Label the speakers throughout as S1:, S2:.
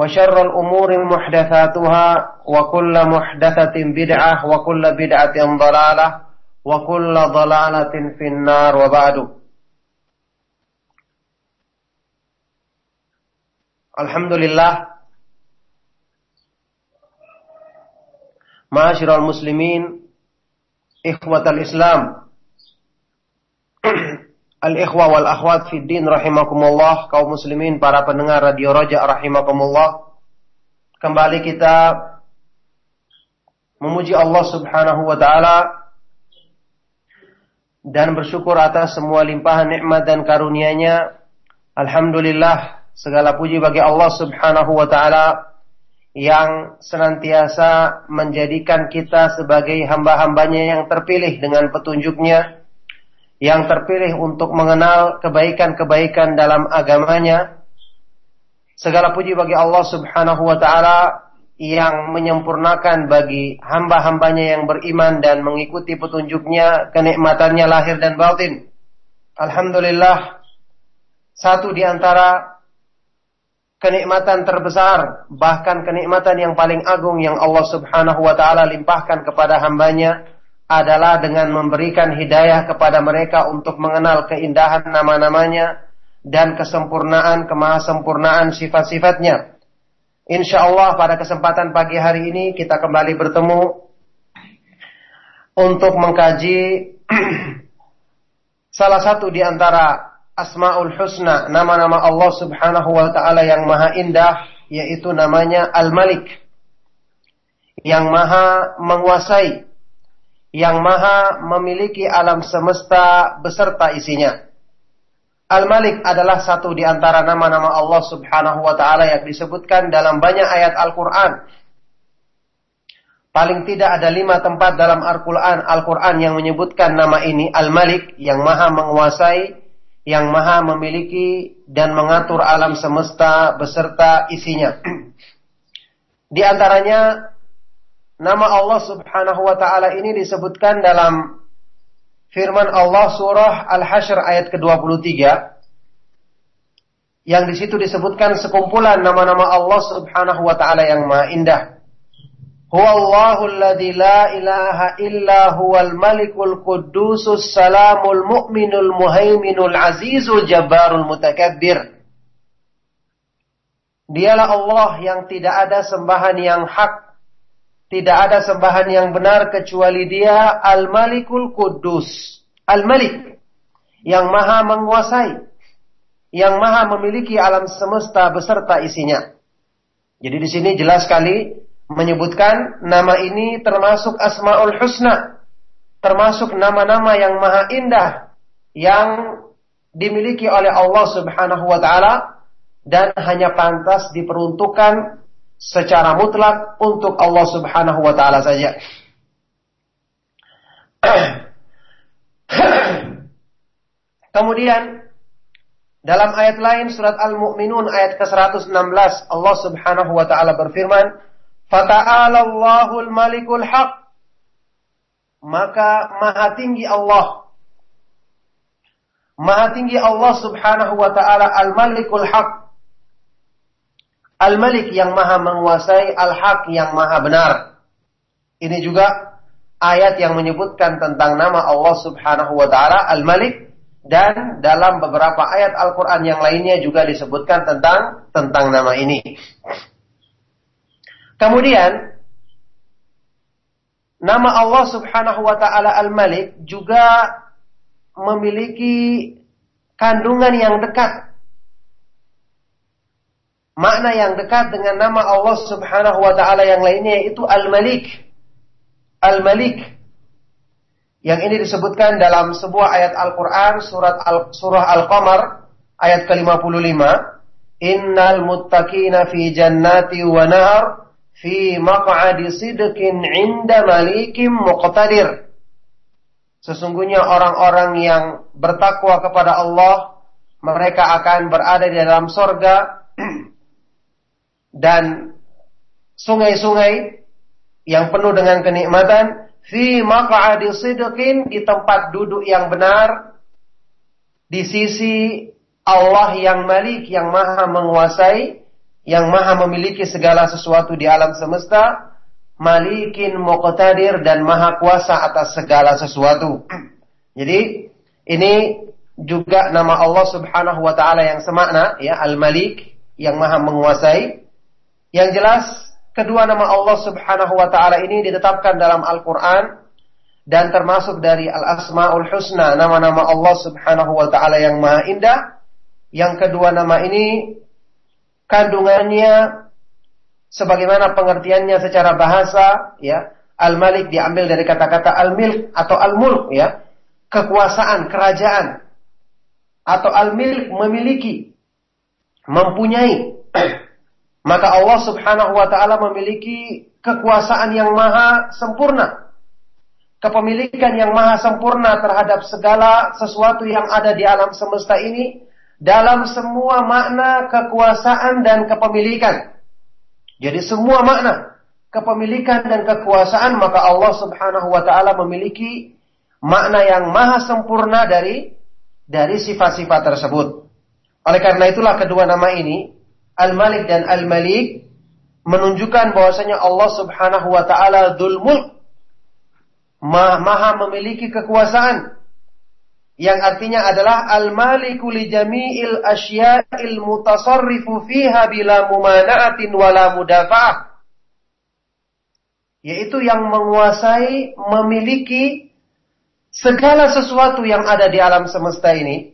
S1: وشر الأمور محدثاتها وكل محدثة بدعة وكل بدعة ضلالة وكل ضلالة في النار وبعد الحمد لله معاشر المسلمين إخوة الإسلام Al-ikhwa wal akhwat fid din rahimakumullah, kaum muslimin, para pendengar Radio Raja rahimakumullah. Kembali kita memuji Allah Subhanahu wa taala dan bersyukur atas semua limpahan nikmat dan karunia-Nya. Alhamdulillah, segala puji bagi Allah Subhanahu wa taala yang senantiasa menjadikan kita sebagai hamba-hambanya yang terpilih dengan petunjuknya yang terpilih untuk mengenal kebaikan-kebaikan dalam agamanya. Segala puji bagi Allah subhanahu wa ta'ala yang menyempurnakan bagi hamba-hambanya yang beriman dan mengikuti petunjuknya, kenikmatannya lahir dan batin. Alhamdulillah, satu di antara kenikmatan terbesar, bahkan kenikmatan yang paling agung yang Allah subhanahu wa ta'ala limpahkan kepada hambanya, adalah dengan memberikan hidayah kepada mereka untuk mengenal keindahan nama-namanya dan kesempurnaan kemahasempurnaan sifat-sifatnya. Insya Allah pada kesempatan pagi hari ini kita kembali bertemu untuk mengkaji salah satu di antara Asmaul Husna, nama-nama Allah Subhanahu wa taala yang maha indah yaitu namanya Al-Malik yang maha menguasai yang maha memiliki alam semesta beserta isinya. Al-Malik adalah satu di antara nama-nama Allah subhanahu wa ta'ala yang disebutkan dalam banyak ayat Al-Quran. Paling tidak ada lima tempat dalam Al-Quran Al yang menyebutkan nama ini Al-Malik yang maha menguasai, yang maha memiliki dan mengatur alam semesta beserta isinya. Di antaranya Nama Allah Subhanahu wa taala ini disebutkan dalam firman Allah surah Al-Hasyr ayat ke-23 yang di situ disebutkan sekumpulan nama-nama Allah Subhanahu wa taala yang maha indah. Huwallahu alladzi la ilaha illa huwal malikul quddusus salamul mu'minul muhaiminul azizul jabbarul mutakabbir. Dialah Allah yang tidak ada sembahan yang hak tidak ada sembahan yang benar kecuali dia Al-Malikul Kudus. Al-Malik. Yang maha menguasai. Yang maha memiliki alam semesta beserta isinya. Jadi di sini jelas sekali menyebutkan nama ini termasuk Asmaul Husna. Termasuk nama-nama yang maha indah. Yang dimiliki oleh Allah subhanahu wa ta'ala. Dan hanya pantas diperuntukkan secara mutlak untuk Allah Subhanahu wa taala saja. Kemudian dalam ayat lain surat Al-Mu'minun ayat ke-116 Allah Subhanahu wa taala berfirman, "Fata'ala Malikul Haq maka maha tinggi Allah. Maha tinggi Allah subhanahu wa ta'ala al-malikul haq. Al-malik yang maha menguasai, al-haq yang maha benar. Ini juga ayat yang menyebutkan tentang nama Allah subhanahu wa ta'ala al-malik. Dan dalam beberapa ayat Al-Quran yang lainnya juga disebutkan tentang tentang nama ini. Kemudian Nama Allah Subhanahu wa taala Al-Malik juga memiliki kandungan yang dekat. Makna yang dekat dengan nama Allah Subhanahu wa taala yang lainnya yaitu Al-Malik. Al-Malik. Yang ini disebutkan dalam sebuah ayat Al-Qur'an surat Al surah Al-Qamar ayat ke-55, "Innal muttaqina fi jannati wa nar" fi maq'adi sidqin 'inda malikim muqtadir. Sesungguhnya orang-orang yang bertakwa kepada Allah, mereka akan berada di dalam sorga dan sungai-sungai yang penuh dengan kenikmatan fi maq'adi sidqin di tempat duduk yang benar di sisi Allah yang Malik yang Maha menguasai yang maha memiliki segala sesuatu di alam semesta, malikin muqtadir dan maha kuasa atas segala sesuatu. Jadi ini juga nama Allah Subhanahu wa taala yang semakna ya Al-Malik yang maha menguasai. Yang jelas kedua nama Allah Subhanahu wa taala ini ditetapkan dalam Al-Qur'an dan termasuk dari Al-Asmaul Husna, nama-nama Allah Subhanahu wa taala yang maha indah. Yang kedua nama ini kandungannya sebagaimana pengertiannya secara bahasa ya al-malik diambil dari kata-kata al-milk atau al-mulk ya kekuasaan kerajaan atau al-milk memiliki mempunyai maka Allah Subhanahu wa taala memiliki kekuasaan yang maha sempurna kepemilikan yang maha sempurna terhadap segala sesuatu yang ada di alam semesta ini dalam semua makna kekuasaan dan kepemilikan. Jadi semua makna kepemilikan dan kekuasaan maka Allah Subhanahu wa taala memiliki makna yang maha sempurna dari dari sifat-sifat tersebut. Oleh karena itulah kedua nama ini Al-Malik dan Al-Malik menunjukkan bahwasanya Allah Subhanahu wa taala Dzul maha memiliki kekuasaan yang artinya adalah al-maliku li jami'il asya'il mutasarrifu fiha bila mumana'atin wala mudafa'ah. Yaitu yang menguasai, memiliki segala sesuatu yang ada di alam semesta ini.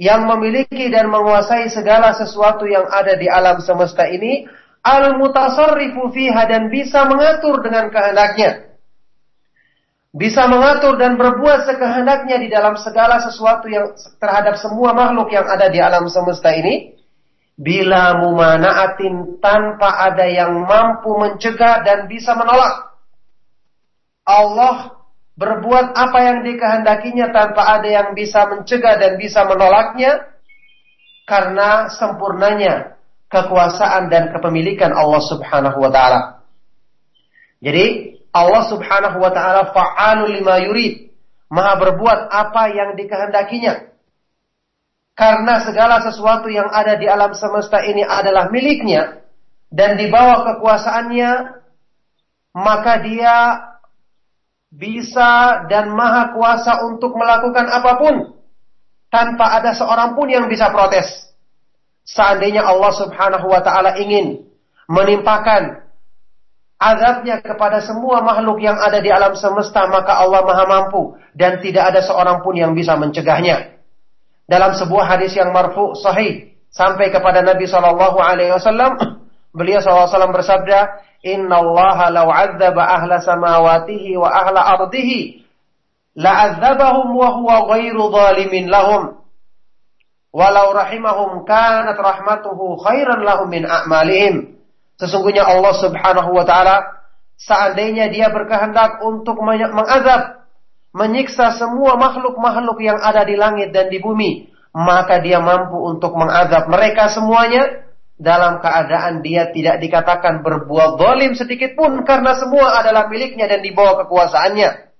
S1: Yang memiliki dan menguasai segala sesuatu yang ada di alam semesta ini. Al-mutasarrifu fiha dan bisa mengatur dengan kehendaknya bisa mengatur dan berbuat sekehendaknya di dalam segala sesuatu yang terhadap semua makhluk yang ada di alam semesta ini bila mumanaatin tanpa ada yang mampu mencegah dan bisa menolak Allah berbuat apa yang dikehendakinya tanpa ada yang bisa mencegah dan bisa menolaknya karena sempurnanya kekuasaan dan kepemilikan Allah Subhanahu wa taala. Jadi Allah Subhanahu wa taala fa'alul lima yurid. Maha berbuat apa yang dikehendakinya. Karena segala sesuatu yang ada di alam semesta ini adalah miliknya dan di bawah kekuasaannya, maka dia bisa dan maha kuasa untuk melakukan apa pun tanpa ada seorang pun yang bisa protes. Seandainya Allah Subhanahu wa taala ingin menimpakan azabnya kepada semua makhluk yang ada di alam semesta, maka Allah maha mampu dan tidak ada seorang pun yang bisa mencegahnya. Dalam sebuah hadis yang marfu sahih sampai kepada Nabi Shallallahu Alaihi Wasallam, beliau SAW bersabda, Inna Allah law adzaba ahla samawatihi wa ahla ardihi la'adzabahum wa huwa ghairu zalimin lahum. Walau rahimahum kanat rahmatuhu khairan lahum min a'malihim. Sesungguhnya Allah Subhanahu wa taala seandainya dia berkehendak untuk mengazab, menyiksa semua makhluk-makhluk yang ada di langit dan di bumi, maka dia mampu untuk mengazab mereka semuanya dalam keadaan dia tidak dikatakan berbuat zalim sedikit pun karena semua adalah miliknya dan di bawah kekuasaannya.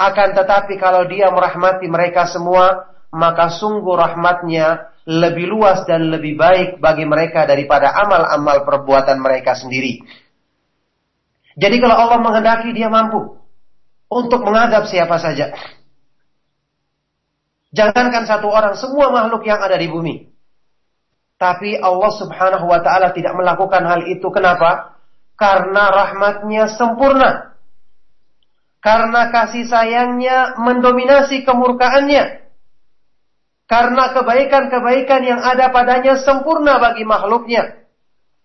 S1: Akan tetapi kalau dia merahmati mereka semua, maka sungguh rahmatnya lebih luas dan lebih baik bagi mereka daripada amal-amal perbuatan mereka sendiri. Jadi kalau Allah menghendaki dia mampu untuk mengadab siapa saja. Jangankan satu orang, semua makhluk yang ada di bumi. Tapi Allah subhanahu wa ta'ala tidak melakukan hal itu. Kenapa? Karena rahmatnya sempurna. Karena kasih sayangnya mendominasi kemurkaannya. Karena kebaikan-kebaikan yang ada padanya sempurna bagi makhluknya.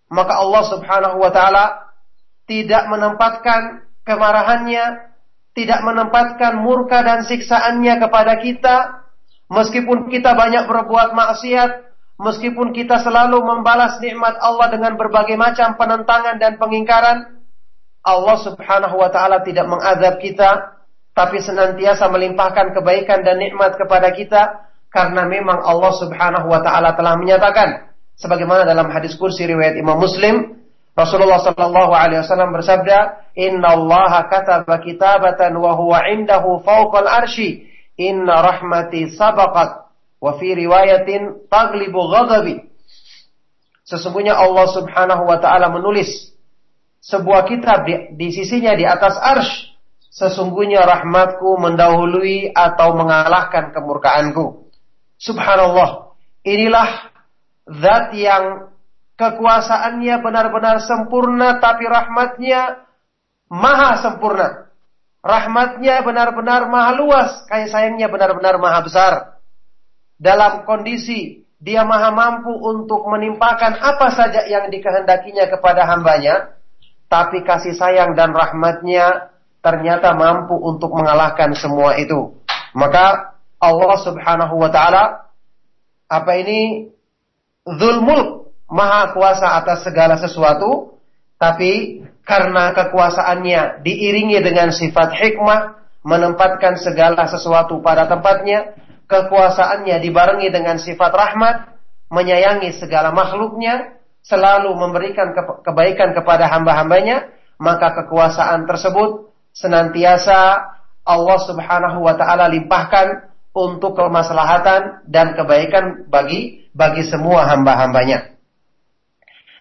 S1: Maka Allah subhanahu wa ta'ala tidak menempatkan kemarahannya, tidak menempatkan murka dan siksaannya kepada kita, meskipun kita banyak berbuat maksiat, Meskipun kita selalu membalas nikmat Allah dengan berbagai macam penentangan dan pengingkaran, Allah Subhanahu wa taala tidak mengazab kita, tapi senantiasa melimpahkan kebaikan dan nikmat kepada kita karena memang Allah Subhanahu wa taala telah menyatakan sebagaimana dalam hadis kursi riwayat Imam Muslim Rasulullah sallallahu alaihi wasallam bersabda, "Inna Allah kataba kitabatan wa huwa indahu fawqal arsy, inna rahmati sabaqat Wa fi riwayatin taglibu ghadabi. Sesungguhnya Allah Subhanahu wa taala menulis sebuah kitab di, di sisinya di atas arsh. Sesungguhnya rahmatku mendahului atau mengalahkan kemurkaanku. Subhanallah. Inilah zat yang kekuasaannya benar-benar sempurna tapi rahmatnya maha sempurna. Rahmatnya benar-benar maha luas. Kayak sayangnya benar-benar maha besar dalam kondisi dia maha mampu untuk menimpakan apa saja yang dikehendakinya kepada hambanya, tapi kasih sayang dan rahmatnya ternyata mampu untuk mengalahkan semua itu. Maka Allah subhanahu wa ta'ala, apa ini? Zulmul, maha kuasa atas segala sesuatu, tapi karena kekuasaannya diiringi dengan sifat hikmah, menempatkan segala sesuatu pada tempatnya, kekuasaannya dibarengi dengan sifat rahmat, menyayangi segala makhluknya, selalu memberikan kebaikan kepada hamba-hambanya, maka kekuasaan tersebut senantiasa Allah Subhanahu wa taala limpahkan untuk kemaslahatan dan kebaikan bagi bagi semua hamba-hambanya.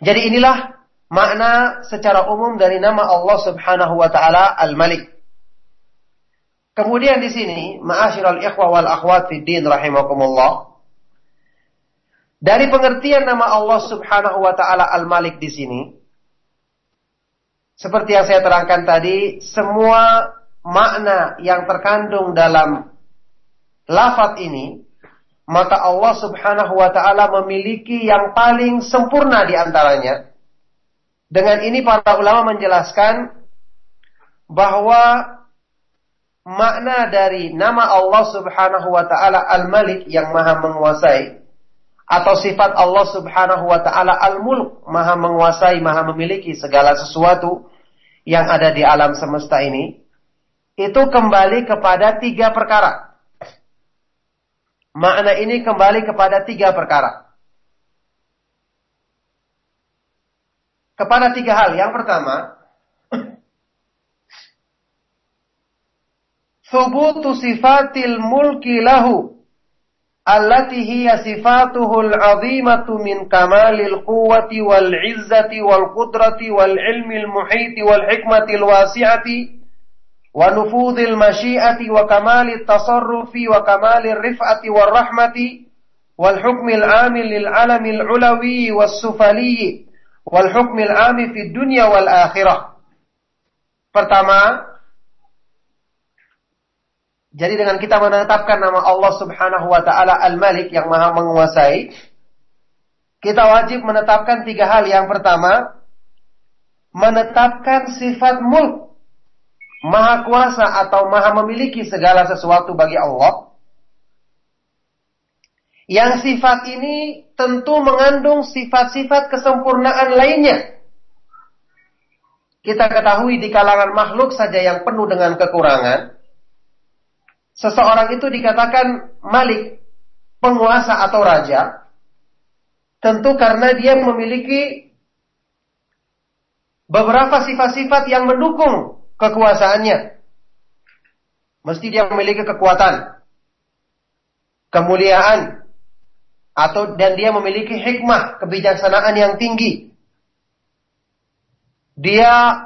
S1: Jadi inilah makna secara umum dari nama Allah Subhanahu wa taala Al-Malik. Kemudian di sini, ma'asyiral ikhwah wal akhwat fi din rahimakumullah. Dari pengertian nama Allah Subhanahu wa taala Al-Malik di sini, seperti yang saya terangkan tadi, semua makna yang terkandung dalam lafaz ini, maka Allah Subhanahu wa taala memiliki yang paling sempurna di antaranya. Dengan ini para ulama menjelaskan bahwa makna dari nama Allah Subhanahu wa taala Al-Malik yang Maha menguasai atau sifat Allah Subhanahu wa taala Al-Mulk, Maha menguasai, Maha memiliki segala sesuatu yang ada di alam semesta ini, itu kembali kepada tiga perkara. Makna ini kembali kepada tiga perkara. Kepada tiga hal. Yang pertama, wal qudrati wal 'ilmi al-muhiti wal hikmati al-wasi'ati wa nufudhil masyiati wa kamalit tasarrufi wa kamalir rif'ati war rahmati wal hukmil 'amil lil 'alamil 'ulawi was sufali wal hukmil 'ami fid dunya wal akhirah Pertama, jadi dengan kita menetapkan nama Allah Subhanahu wa taala Al-Malik yang Maha menguasai, kita wajib menetapkan tiga hal. Yang pertama, menetapkan sifat mulk, Maha kuasa atau Maha memiliki segala sesuatu bagi Allah. Yang sifat ini tentu mengandung sifat-sifat kesempurnaan lainnya. Kita ketahui di kalangan makhluk saja yang penuh dengan kekurangan, seseorang itu dikatakan malik, penguasa atau raja, Tentu karena dia memiliki beberapa sifat-sifat yang mendukung kekuasaannya. Mesti dia memiliki kekuatan, kemuliaan, atau dan dia memiliki hikmah, kebijaksanaan yang tinggi. Dia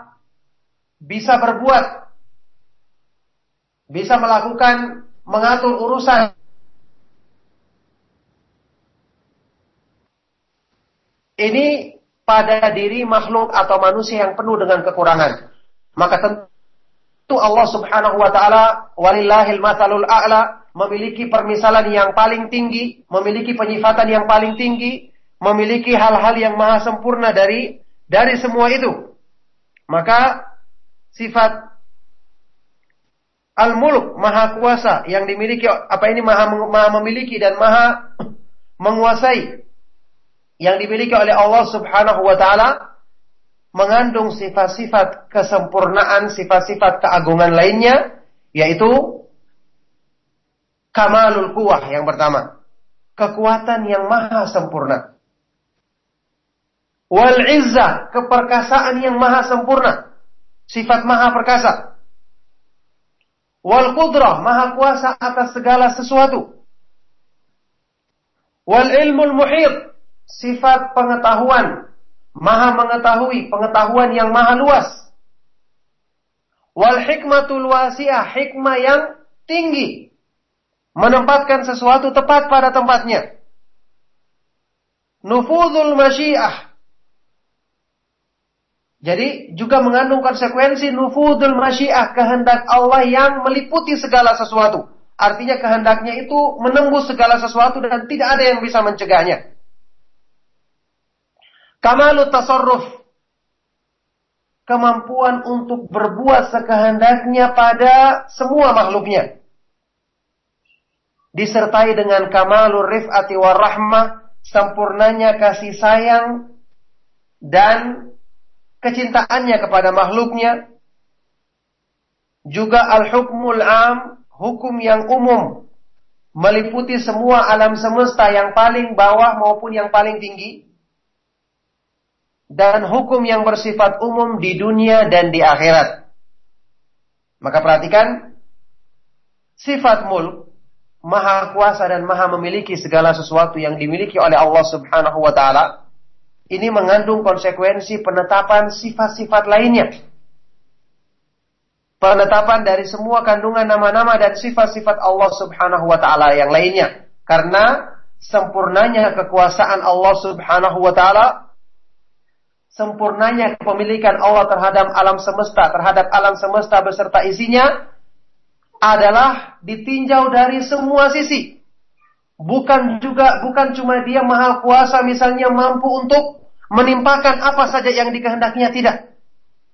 S1: bisa berbuat, bisa melakukan, mengatur urusan Ini pada diri makhluk atau manusia yang penuh dengan kekurangan. Maka tentu Allah Subhanahu wa taala walillahil matsalul a'la memiliki permisalan yang paling tinggi, memiliki penyifatan yang paling tinggi, memiliki hal-hal yang maha sempurna dari dari semua itu. Maka sifat al-mulk maha kuasa yang dimiliki apa ini maha, maha memiliki dan maha menguasai yang dimiliki oleh Allah Subhanahu wa taala mengandung sifat-sifat kesempurnaan, sifat-sifat keagungan lainnya yaitu kamalul kuwah yang pertama, kekuatan yang maha sempurna. Wal izzah, keperkasaan yang maha sempurna, sifat maha perkasa. Wal qudrah, maha kuasa atas segala sesuatu. Wal ilmul muhit, sifat pengetahuan, maha mengetahui, pengetahuan yang maha luas. Wal hikmatul wasi'ah, hikmah yang tinggi. Menempatkan sesuatu tepat pada tempatnya. Nufudul masyiah. Jadi juga mengandung konsekuensi nufudul masyiah, kehendak Allah yang meliputi segala sesuatu. Artinya kehendaknya itu menembus segala sesuatu dan tidak ada yang bisa mencegahnya. Kamalu tasarruf. Kemampuan untuk berbuat sekehendaknya pada semua makhluknya. Disertai dengan kamalur rif'ati warahmah, sempurnanya kasih sayang dan kecintaannya kepada makhluknya. Juga al-hukmul am, hukum yang umum meliputi semua alam semesta yang paling bawah maupun yang paling tinggi dan hukum yang bersifat umum di dunia dan di akhirat. Maka perhatikan sifat mulk maha kuasa dan maha memiliki segala sesuatu yang dimiliki oleh Allah Subhanahu wa taala ini mengandung konsekuensi penetapan sifat-sifat lainnya. Penetapan dari semua kandungan nama-nama dan sifat-sifat Allah Subhanahu wa taala yang lainnya. Karena sempurnanya kekuasaan Allah Subhanahu wa taala sempurnanya kepemilikan Allah terhadap alam semesta, terhadap alam semesta beserta isinya adalah ditinjau dari semua sisi. Bukan juga bukan cuma dia maha kuasa misalnya mampu untuk menimpakan apa saja yang dikehendaknya tidak.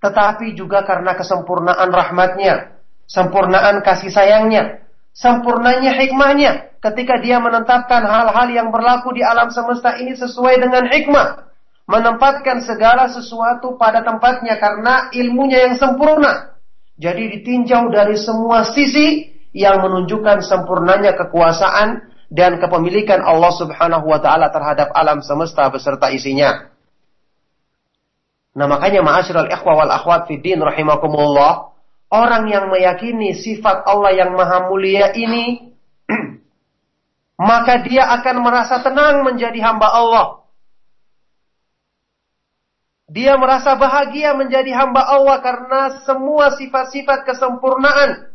S1: Tetapi juga karena kesempurnaan rahmatnya, sempurnaan kasih sayangnya, sempurnanya hikmahnya ketika dia menetapkan hal-hal yang berlaku di alam semesta ini sesuai dengan hikmah menempatkan segala sesuatu pada tempatnya karena ilmunya yang sempurna. Jadi ditinjau dari semua sisi yang menunjukkan sempurnanya kekuasaan dan kepemilikan Allah Subhanahu wa taala terhadap alam semesta beserta isinya. Nah makanya ma'asyiral ikhwa wal akhwat fi din rahimakumullah, orang yang meyakini sifat Allah yang maha mulia ini maka dia akan merasa tenang menjadi hamba Allah dia merasa bahagia menjadi hamba Allah karena semua sifat-sifat kesempurnaan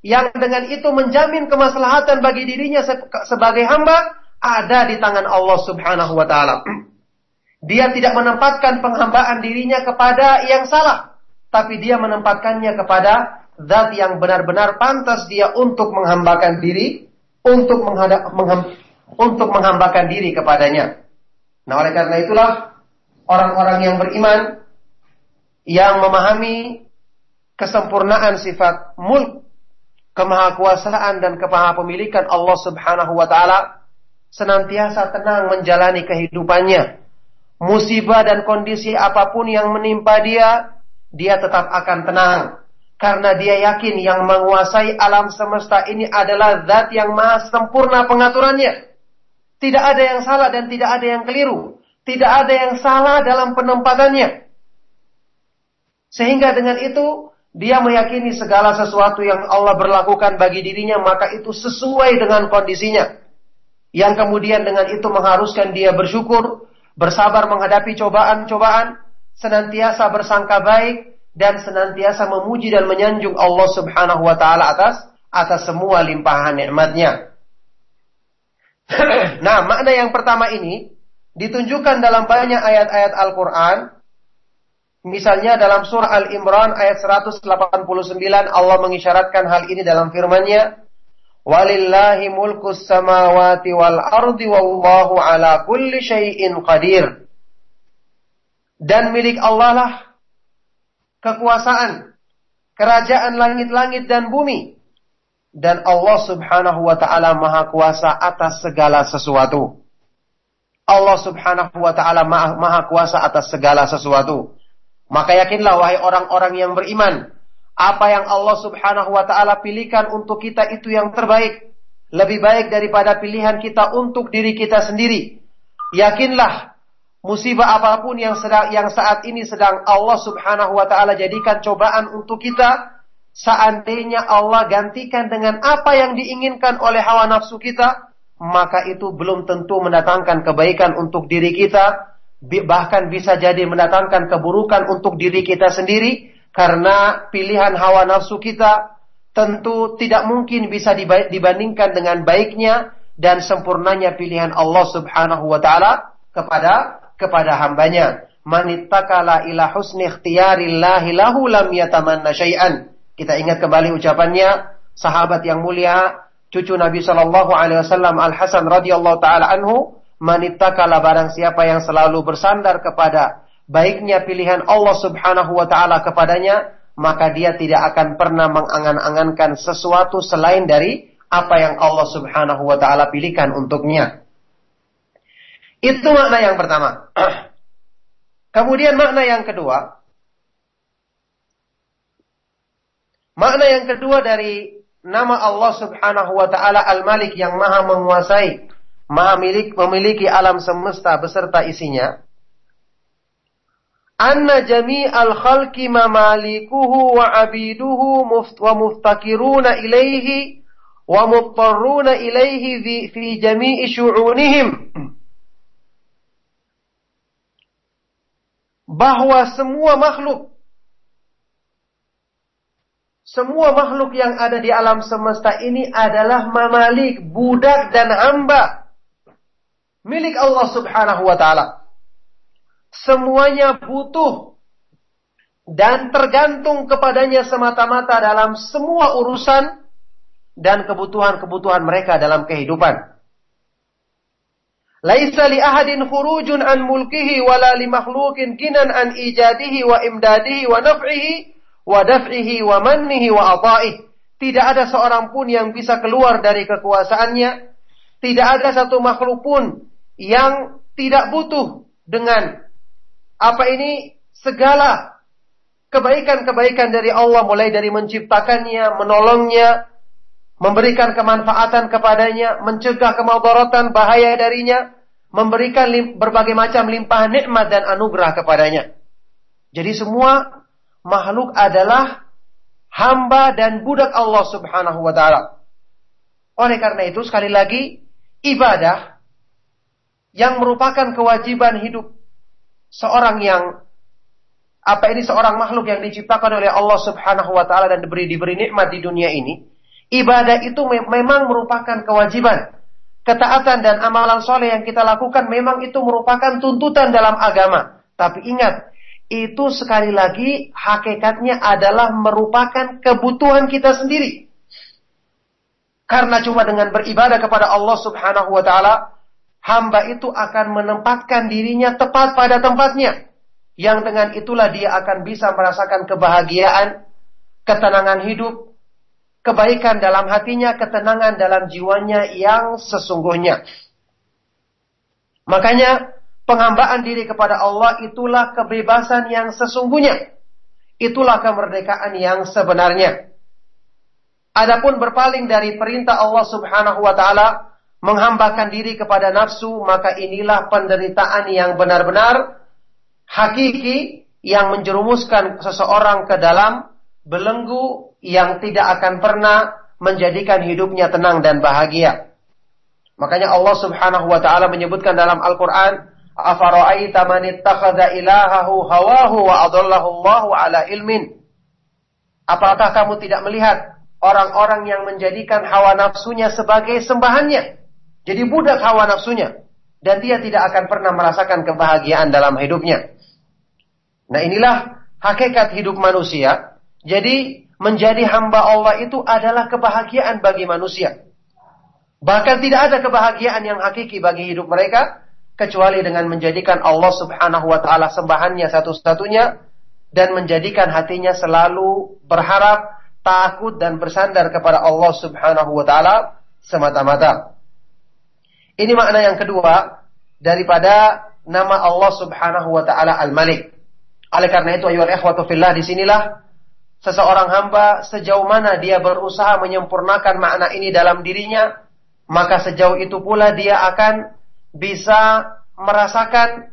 S1: yang dengan itu menjamin kemaslahatan bagi dirinya sebagai hamba ada di tangan Allah Subhanahu wa taala. Dia tidak menempatkan penghambaan dirinya kepada yang salah, tapi dia menempatkannya kepada zat yang benar-benar pantas dia untuk menghambakan diri, untuk menghadap, mengham, untuk menghambakan diri kepadanya. Nah, oleh karena itulah orang-orang yang beriman yang memahami kesempurnaan sifat mulk, kemahakuasaan dan kepemilikan Allah Subhanahu wa taala senantiasa tenang menjalani kehidupannya. Musibah dan kondisi apa pun yang menimpa dia, dia tetap akan tenang karena dia yakin yang menguasai alam semesta ini adalah zat yang maha sempurna pengaturannya. Tidak ada yang salah dan tidak ada yang keliru. Tidak ada yang salah dalam penempatannya. Sehingga dengan itu dia meyakini segala sesuatu yang Allah berlakukan bagi dirinya maka itu sesuai dengan kondisinya. Yang kemudian dengan itu mengharuskan dia bersyukur, bersabar menghadapi cobaan-cobaan, senantiasa bersangka baik dan senantiasa memuji dan menyanjung Allah Subhanahu wa taala atas atas semua limpahan nikmatnya. nah, makna yang pertama ini ditunjukkan dalam banyak ayat-ayat Al-Quran. Misalnya dalam surah Al-Imran ayat 189 Allah mengisyaratkan hal ini dalam firman-Nya, "Walillahi mulkus samawati wal ardi wallahu ala kulli syai'in qadir." Dan milik Allah lah kekuasaan, kerajaan langit-langit dan bumi dan Allah Subhanahu wa taala Maha Kuasa atas segala sesuatu. Allah Subhanahu wa taala maha, Kuasa atas segala sesuatu. Maka yakinlah wahai orang-orang yang beriman, apa yang Allah Subhanahu wa taala pilihkan untuk kita itu yang terbaik, lebih baik daripada pilihan kita untuk diri kita sendiri. Yakinlah musibah apa pun yang sedang yang saat ini sedang Allah Subhanahu wa taala jadikan cobaan untuk kita, Seandainya Allah gantikan dengan apa yang diinginkan oleh hawa nafsu kita, maka itu belum tentu mendatangkan kebaikan untuk diri kita, bahkan bisa jadi mendatangkan keburukan untuk diri kita sendiri, karena pilihan hawa nafsu kita tentu tidak mungkin bisa dibandingkan dengan baiknya dan sempurnanya pilihan Allah Subhanahu wa taala kepada kepada hambanya. Manittakala ila husni ikhtiyarillahi lahu lam yatamanna syai'an. Kita ingat kembali ucapannya sahabat yang mulia cucu Nabi Shallallahu Alaihi Wasallam Al Hasan radhiyallahu taala anhu manittakala barang siapa yang selalu bersandar kepada baiknya pilihan Allah Subhanahu wa taala kepadanya maka dia tidak akan pernah mengangan-angankan sesuatu selain dari apa yang Allah Subhanahu wa taala pilihkan untuknya. Itu makna yang pertama. Kemudian makna yang kedua, Makna yang kedua dari nama Allah Subhanahu wa taala Al-Malik yang Maha menguasai, Maha milik memiliki alam semesta beserta isinya. Anna jami'al khalqi mamalikuhu wa abiduhu wa muftakiruna ilaihi wa muttarruna ilaihi fi, fi jami'i syu'unihim. Bahwa semua makhluk semua makhluk yang ada di alam semesta ini adalah mamalik, budak dan hamba. Milik Allah subhanahu wa ta'ala. Semuanya butuh dan tergantung kepadanya semata-mata dalam semua urusan dan kebutuhan-kebutuhan mereka dalam kehidupan. Laisa li ahadin khurujun an mulkihi wala li makhlukin ginan an ijadihi wa imdadihi wa naf'ihi. Tidak ada seorang pun yang bisa keluar dari kekuasaannya. Tidak ada satu makhluk pun yang tidak butuh dengan apa ini segala kebaikan-kebaikan dari Allah mulai dari menciptakannya, menolongnya, memberikan kemanfaatan kepadanya, mencegah kemadaratan bahaya darinya, memberikan berbagai macam limpahan nikmat dan anugerah kepadanya. Jadi semua makhluk adalah hamba dan budak Allah Subhanahu wa taala. Oleh karena itu sekali lagi ibadah yang merupakan kewajiban hidup seorang yang apa ini seorang makhluk yang diciptakan oleh Allah Subhanahu wa taala dan diberi diberi nikmat di dunia ini, ibadah itu me memang merupakan kewajiban. Ketaatan dan amalan soleh yang kita lakukan memang itu merupakan tuntutan dalam agama. Tapi ingat, itu sekali lagi hakikatnya adalah merupakan kebutuhan kita sendiri. Karena cuma dengan beribadah kepada Allah Subhanahu wa taala, hamba itu akan menempatkan dirinya tepat pada tempatnya. Yang dengan itulah dia akan bisa merasakan kebahagiaan, ketenangan hidup, kebaikan dalam hatinya, ketenangan dalam jiwanya yang sesungguhnya. Makanya Penghambaan diri kepada Allah itulah kebebasan yang sesungguhnya. Itulah kemerdekaan yang sebenarnya. Adapun berpaling dari perintah Allah Subhanahu wa taala, menghambakan diri kepada nafsu, maka inilah penderitaan yang benar-benar hakiki yang menjerumuskan seseorang ke dalam belenggu yang tidak akan pernah menjadikan hidupnya tenang dan bahagia. Makanya Allah Subhanahu wa taala menyebutkan dalam Al-Qur'an, "Afara'aita man ittakhadha ilahahu hawahu wa adallahu Allahu ala ilmin?" Apakah kamu tidak melihat orang-orang yang menjadikan hawa nafsunya sebagai sembahannya? Jadi budak hawa nafsunya dan dia tidak akan pernah merasakan kebahagiaan dalam hidupnya. Nah, inilah hakikat hidup manusia. Jadi menjadi hamba Allah itu adalah kebahagiaan bagi manusia. Bahkan tidak ada kebahagiaan yang hakiki bagi hidup mereka kecuali dengan menjadikan Allah Subhanahu wa taala sembahannya satu-satunya dan menjadikan hatinya selalu berharap, takut dan bersandar kepada Allah Subhanahu wa taala semata-mata. Ini makna yang kedua daripada nama Allah Subhanahu wa taala Al-Malik. Oleh karena itu ayuhal ikhwatu fillah di sinilah seseorang hamba sejauh mana dia berusaha menyempurnakan makna ini dalam dirinya, maka sejauh itu pula dia akan bisa merasakan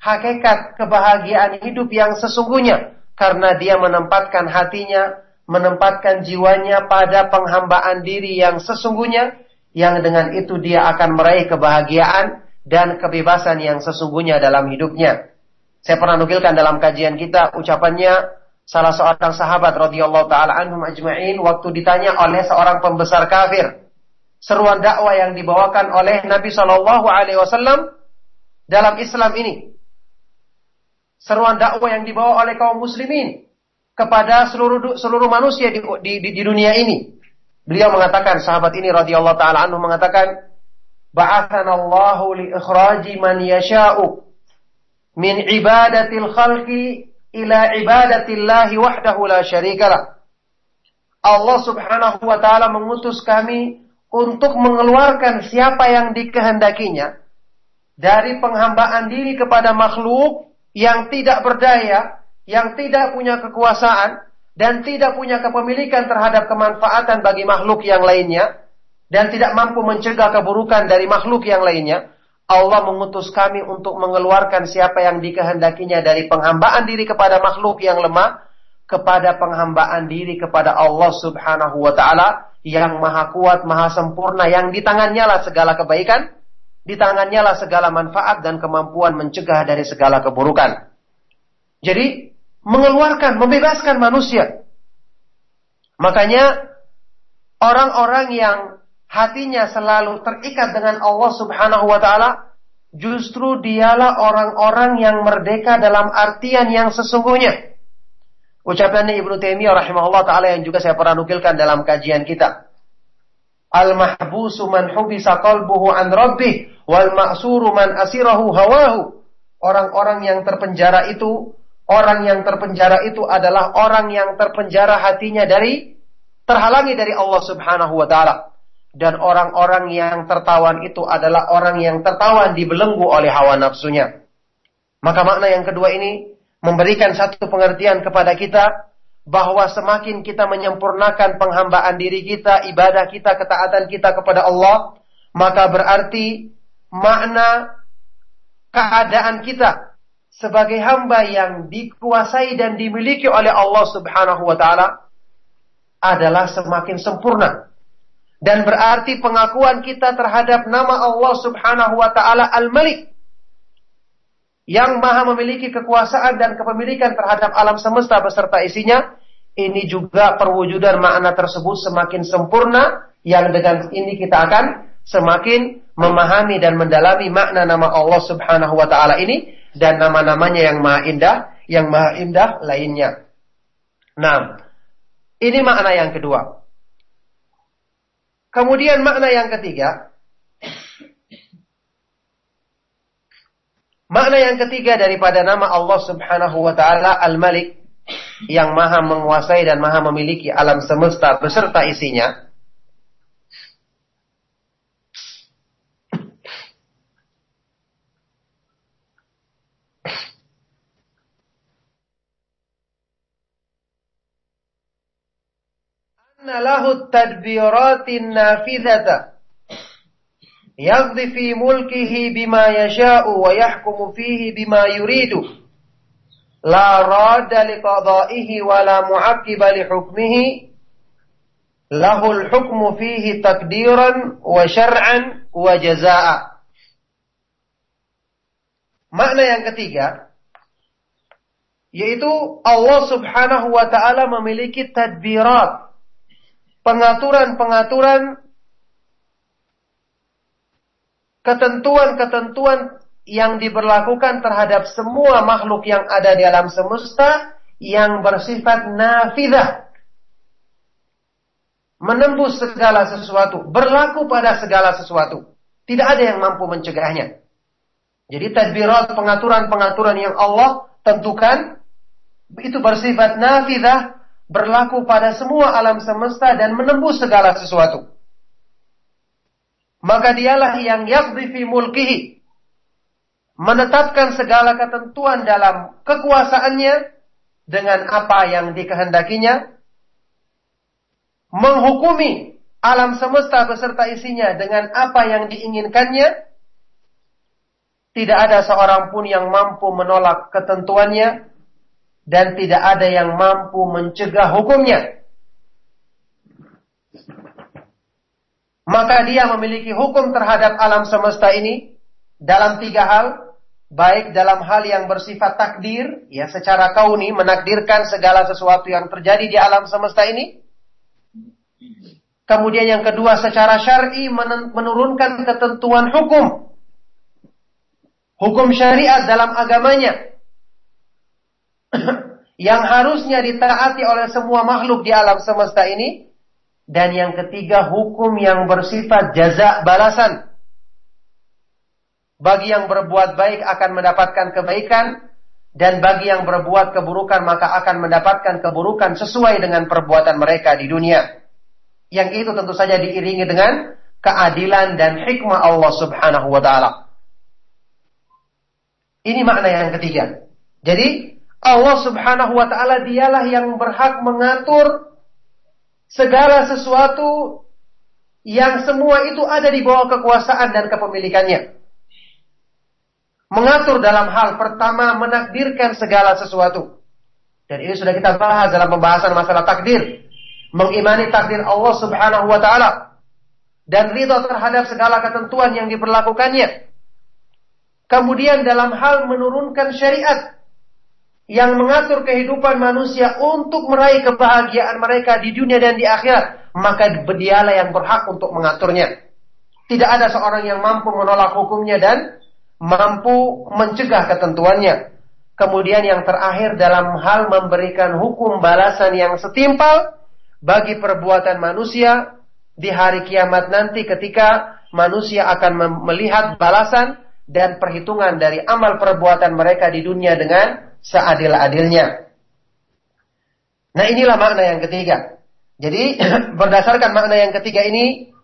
S1: hakikat kebahagiaan hidup yang sesungguhnya karena dia menempatkan hatinya, menempatkan jiwanya pada penghambaan diri yang sesungguhnya yang dengan itu dia akan meraih kebahagiaan dan kebebasan yang sesungguhnya dalam hidupnya. Saya pernah nukilkan dalam kajian kita ucapannya salah seorang sahabat radhiyallahu taala anhum ajma'in waktu ditanya oleh seorang pembesar kafir seruan dakwah yang dibawakan oleh Nabi Shallallahu alaihi wasallam dalam Islam ini. Seruan dakwah yang dibawa oleh kaum muslimin kepada seluruh seluruh manusia di, di, di, dunia ini. Beliau mengatakan sahabat ini radhiyallahu taala anhu mengatakan li ikhraji man yasha'u min ibadatil khalqi ila ibadatillahi wahdahu la syarikalah. Allah Subhanahu wa taala mengutus kami untuk mengeluarkan siapa yang dikehendakinya dari penghambaan diri kepada makhluk yang tidak berdaya, yang tidak punya kekuasaan dan tidak punya kepemilikan terhadap kemanfaatan bagi makhluk yang lainnya dan tidak mampu mencegah keburukan dari makhluk yang lainnya. Allah mengutus kami untuk mengeluarkan siapa yang dikehendakinya dari penghambaan diri kepada makhluk yang lemah kepada penghambaan diri kepada Allah Subhanahu wa taala yang maha kuat, maha sempurna yang di tangannya lah segala kebaikan, di tangannya lah segala manfaat dan kemampuan mencegah dari segala keburukan. Jadi mengeluarkan, membebaskan manusia. Makanya orang-orang yang hatinya selalu terikat dengan Allah Subhanahu wa taala, justru dialah orang-orang yang merdeka dalam artian yang sesungguhnya. Ucapan Ibnu Taimiyah rahimahullah taala yang juga saya pernah nukilkan dalam kajian kita. Al-mahbusu man hubisa qalbuhu an rabbih wal ma'suru man asirahu hawahu. Orang-orang yang terpenjara itu, orang yang terpenjara itu adalah orang yang terpenjara hatinya dari terhalangi dari Allah Subhanahu wa taala dan orang-orang yang tertawan itu adalah orang yang tertawan dibelenggu oleh hawa nafsunya. Maka makna yang kedua ini memberikan satu pengertian kepada kita bahwa semakin kita menyempurnakan penghambaan diri kita, ibadah kita, ketaatan kita kepada Allah, maka berarti makna keadaan kita sebagai hamba yang dikuasai dan dimiliki oleh Allah Subhanahu wa taala adalah semakin sempurna. Dan berarti pengakuan kita terhadap nama Allah Subhanahu wa taala Al-Malik yang maha memiliki kekuasaan dan kepemilikan terhadap alam semesta beserta isinya ini juga perwujudan makna tersebut semakin sempurna yang dengan ini kita akan semakin memahami dan mendalami makna nama Allah Subhanahu wa taala ini dan nama-namanya yang maha indah, yang maha indah lainnya. Nah, ini makna yang kedua. Kemudian makna yang ketiga, makna yang ketiga daripada nama Allah Subhanahu wa taala Al-Malik yang maha menguasai dan maha memiliki alam semesta beserta isinya. Anna lahu tadbiratin nafidhata yaghdi fi mulkihi bima yasha'u wa yahkumu fihi bima yuridu la radda liqada'ihi wa la mu'aqqiba li hukmihi lahul hukmu fihi takdiran wa syar'an wa jazaa'a Makna yang ketiga yaitu Allah Subhanahu wa taala memiliki tadbirat pengaturan-pengaturan ketentuan-ketentuan yang diberlakukan terhadap semua makhluk yang ada di alam semesta yang bersifat nafidah menembus segala sesuatu berlaku pada segala sesuatu. Tidak ada yang mampu mencegahnya. Jadi tadbirat pengaturan-pengaturan yang Allah tentukan itu bersifat nafidah berlaku pada semua alam semesta dan menembus segala sesuatu. Maka dialah yang yakdi fi mulkihi menetapkan segala ketentuan dalam kekuasaannya dengan apa yang dikehendakinya menghukumi alam semesta beserta isinya dengan apa yang diinginkannya tidak ada seorang pun yang mampu menolak ketentuannya dan tidak ada yang mampu mencegah hukumnya. Maka dia memiliki hukum terhadap alam semesta ini dalam tiga hal, baik dalam hal yang bersifat takdir, ya secara kauni menakdirkan segala sesuatu yang terjadi di alam semesta ini. Kemudian yang kedua secara syar'i menurunkan ketentuan hukum hukum syariat dalam agamanya yang harusnya ditaati oleh semua makhluk di alam semesta ini. Dan yang ketiga hukum yang bersifat jaza balasan. Bagi yang berbuat baik akan mendapatkan kebaikan. Dan bagi yang berbuat keburukan maka akan mendapatkan keburukan sesuai dengan perbuatan mereka di dunia. Yang itu tentu saja diiringi dengan keadilan dan hikmah Allah Subhanahu wa taala. Ini makna yang ketiga. Jadi Allah Subhanahu wa taala dialah yang berhak mengatur segala sesuatu yang semua itu ada di bawah kekuasaan dan kepemilikannya. Mengatur dalam hal pertama menakdirkan segala sesuatu. Dan ini sudah kita bahas dalam pembahasan masalah takdir. Mengimani takdir Allah Subhanahu wa taala dan ridha terhadap segala ketentuan yang diperlakukannya Kemudian dalam hal menurunkan syariat yang mengatur kehidupan manusia untuk meraih kebahagiaan mereka di dunia dan di akhirat, maka dialah yang berhak untuk mengaturnya. Tidak ada seorang yang mampu menolak hukumnya dan mampu mencegah ketentuannya. Kemudian yang terakhir dalam hal memberikan hukum balasan yang setimpal bagi perbuatan manusia di hari kiamat nanti ketika manusia akan melihat balasan dan perhitungan dari amal perbuatan mereka di dunia dengan seadil-adilnya. Nah inilah makna yang ketiga. Jadi berdasarkan makna yang ketiga ini,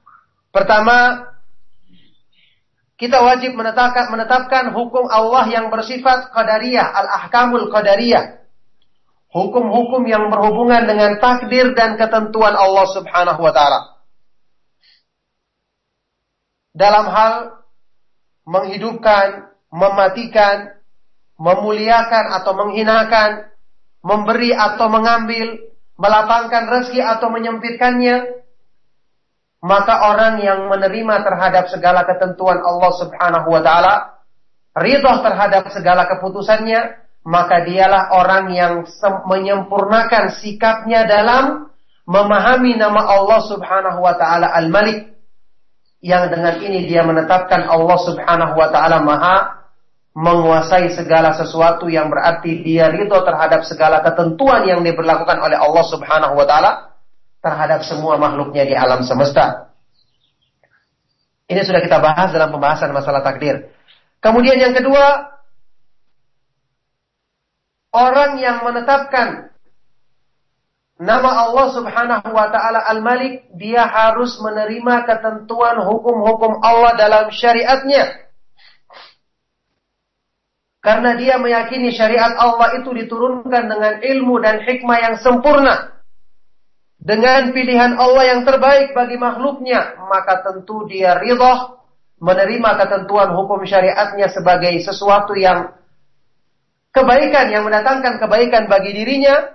S1: pertama kita wajib menetapkan, menetapkan hukum Allah yang bersifat qadariyah, al-ahkamul qadariyah. Hukum-hukum yang berhubungan dengan takdir dan ketentuan Allah Subhanahu wa taala. Dalam hal menghidupkan, mematikan, memuliakan atau menghinakan, memberi atau mengambil, melapangkan rezeki atau menyempitkannya, maka orang yang menerima terhadap segala ketentuan Allah Subhanahu wa taala, ridho terhadap segala keputusannya, maka dialah orang yang menyempurnakan sikapnya dalam memahami nama Allah Subhanahu wa taala Al-Malik yang dengan ini dia menetapkan Allah Subhanahu wa taala Maha menguasai segala sesuatu yang berarti dia ridho terhadap segala ketentuan yang diberlakukan oleh Allah Subhanahu wa taala terhadap semua makhluknya di alam semesta. Ini sudah kita bahas dalam pembahasan masalah takdir. Kemudian yang kedua, orang yang menetapkan nama Allah Subhanahu wa taala Al-Malik, dia harus menerima ketentuan hukum-hukum Allah dalam syariatnya. Karena dia meyakini syariat Allah itu diturunkan dengan ilmu dan hikmah yang sempurna. Dengan pilihan Allah yang terbaik bagi makhluknya, maka tentu dia ridha menerima ketentuan hukum syariatnya sebagai sesuatu yang kebaikan yang mendatangkan kebaikan bagi dirinya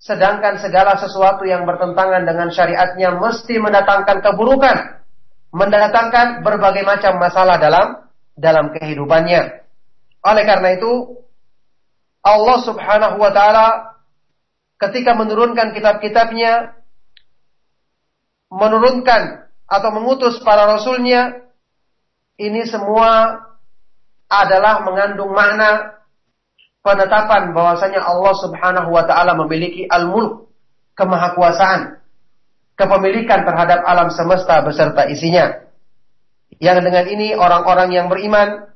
S1: sedangkan segala sesuatu yang bertentangan dengan syariatnya mesti mendatangkan keburukan mendatangkan berbagai macam masalah dalam dalam kehidupannya oleh karena itu Allah Subhanahu wa taala ketika menurunkan kitab-kitabnya menurunkan atau mengutus para rasulnya ini semua adalah mengandung makna penetapan bahwasanya Allah Subhanahu wa taala memiliki al-mulk, kemahakuasaan, kepemilikan terhadap alam semesta beserta isinya. Yang dengan ini orang-orang yang beriman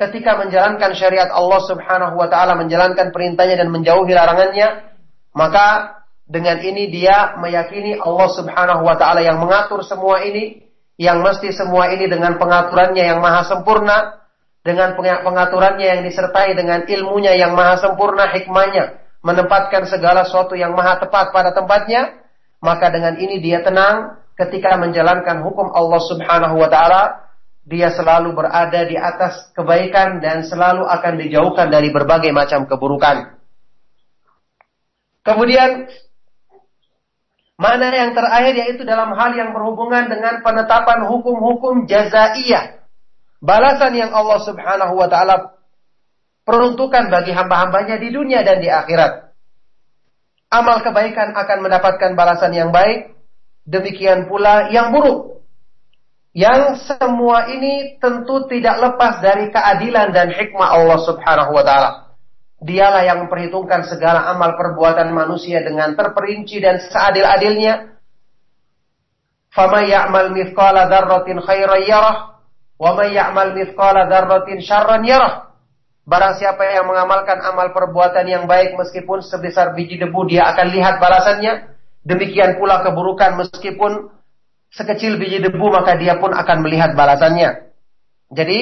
S1: ketika menjalankan syariat Allah Subhanahu wa taala, menjalankan perintahnya dan menjauhi larangannya, maka dengan ini dia meyakini Allah Subhanahu wa taala yang mengatur semua ini, yang mesti semua ini dengan pengaturannya yang maha sempurna, dengan pengaturannya yang disertai dengan ilmunya yang maha sempurna, hikmahnya, menempatkan segala sesuatu yang maha tepat pada tempatnya, maka dengan ini dia tenang ketika menjalankan hukum Allah Subhanahu wa taala, dia selalu berada di atas kebaikan dan selalu akan dijauhkan dari berbagai macam keburukan. Kemudian Mana yang terakhir yaitu dalam hal yang berhubungan dengan penetapan hukum-hukum jazaiyah. Balasan yang Allah subhanahu wa ta'ala peruntukan bagi hamba-hambanya di dunia dan di akhirat. Amal kebaikan akan mendapatkan balasan yang baik. Demikian pula yang buruk. Yang semua ini tentu tidak lepas dari keadilan dan hikmah Allah subhanahu wa ta'ala. Dialah yang memperhitungkan segala amal perbuatan manusia dengan terperinci dan seadil-adilnya. Fama ya'mal mithqala dzarratin khairan yarah ya'mal mithqala dzarratin syarran yarah. Barang siapa yang mengamalkan amal perbuatan yang baik meskipun sebesar biji debu dia akan lihat balasannya. Demikian pula keburukan meskipun sekecil biji debu maka dia pun akan melihat balasannya. Jadi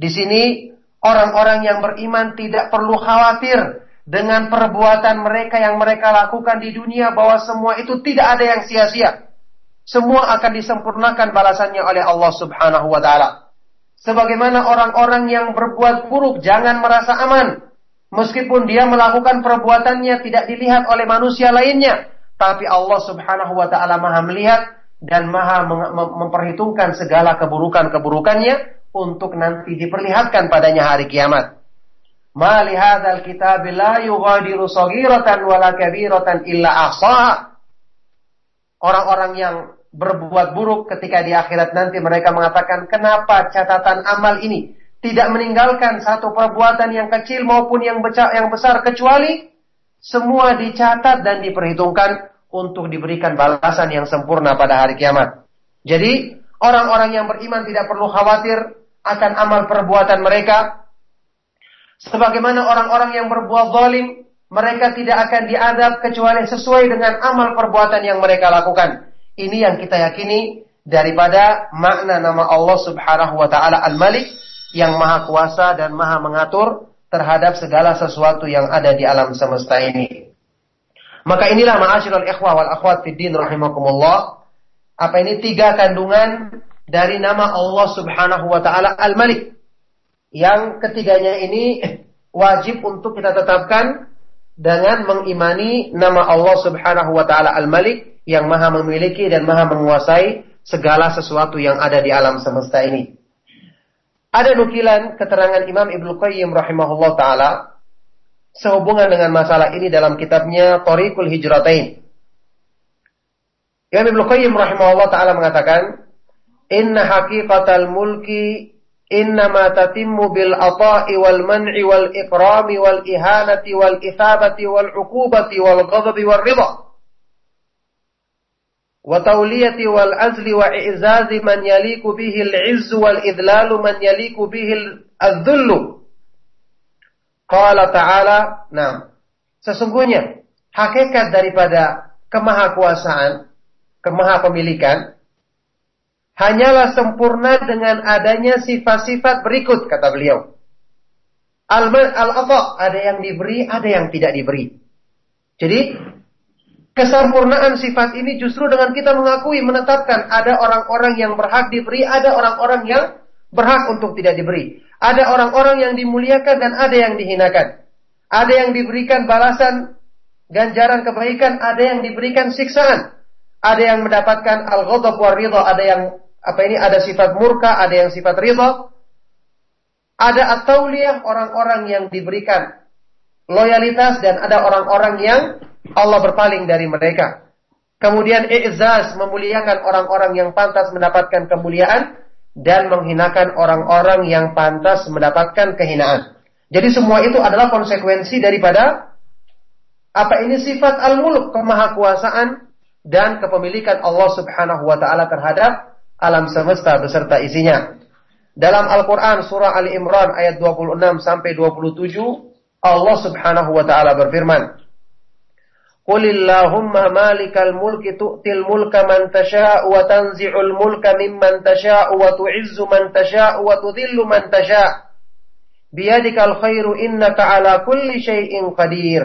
S1: di sini Orang-orang yang beriman tidak perlu khawatir dengan perbuatan mereka yang mereka lakukan di dunia bahwa semua itu tidak ada yang sia-sia. Semua akan disempurnakan balasannya oleh Allah Subhanahu wa taala. Sebagaimana orang-orang yang berbuat buruk jangan merasa aman meskipun dia melakukan perbuatannya tidak dilihat oleh manusia lainnya, tapi Allah Subhanahu wa taala Maha melihat dan Maha memperhitungkan segala keburukan-keburukannya untuk nanti diperlihatkan padanya hari kiamat. Ma li kitab la yughadiru saghiratan wala kabiratan illa ahsaha. Orang-orang yang berbuat buruk ketika di akhirat nanti mereka mengatakan kenapa catatan amal ini tidak meninggalkan satu perbuatan yang kecil maupun yang besar, yang besar kecuali semua dicatat dan diperhitungkan untuk diberikan balasan yang sempurna pada hari kiamat. Jadi orang-orang yang beriman tidak perlu khawatir akan amal perbuatan mereka. Sebagaimana orang-orang yang berbuat zalim, mereka tidak akan diadab kecuali sesuai dengan amal perbuatan yang mereka lakukan. Ini yang kita yakini daripada makna nama Allah Subhanahu wa taala Al-Malik yang maha kuasa dan maha mengatur terhadap segala sesuatu yang ada di alam semesta ini. Maka inilah ma'asyiral ikhwah wal akhwat fid din rahimakumullah. Apa ini tiga kandungan dari nama Allah Subhanahu wa taala Al-Malik. Yang ketiganya ini wajib untuk kita tetapkan dengan mengimani nama Allah Subhanahu wa taala Al-Malik yang Maha memiliki dan Maha menguasai segala sesuatu yang ada di alam semesta ini. Ada nukilan keterangan Imam Ibnu Qayyim rahimahullah taala sehubungan dengan masalah ini dalam kitabnya Tariqul Hijratain. Imam Ibnu Qayyim rahimahullah taala mengatakan, inna haqiqatal mulki innama tatimmu bil ata'i wal man'i wal ikrami wal ihanati wal ithabati wal uqubati wal ghadabi wal ridha wa tawliyati wal azli wa i'zazi man yaliku bihi al izzu wal idlalu man yaliku bihi al dhullu qala ta'ala nah sesungguhnya hakikat daripada kemahakuasaan kemahapemilikan hanyalah sempurna dengan adanya sifat-sifat berikut kata beliau. Al-Ata ada yang diberi, ada yang tidak diberi. Jadi kesempurnaan sifat ini justru dengan kita mengakui menetapkan ada orang-orang yang berhak diberi, ada orang-orang yang berhak untuk tidak diberi. Ada orang-orang yang dimuliakan dan ada yang dihinakan. Ada yang diberikan balasan ganjaran kebaikan, ada yang diberikan siksaan. Ada yang mendapatkan al-ghadab wa ridha, ada yang apa ini ada sifat murka, ada yang sifat ridha. Ada at-tauliyah orang-orang yang diberikan loyalitas dan ada orang-orang yang Allah berpaling dari mereka. Kemudian i'zaz memuliakan orang-orang yang pantas mendapatkan kemuliaan dan menghinakan orang-orang yang pantas mendapatkan kehinaan. Jadi semua itu adalah konsekuensi daripada apa ini sifat al-mulk, kemahakuasaan dan kepemilikan Allah Subhanahu wa taala terhadap alam semesta beserta isinya. Dalam Al-Qur'an surah Ali Imran ayat 26 sampai 27 Allah Subhanahu wa taala berfirman, قل اللهم مالك الملك تؤتي الملك من تشاء وتنزع الملك ممن تشاء وتعز من تشاء وتذل من تشاء. بيدك الخير إنك على كل شيء قدير.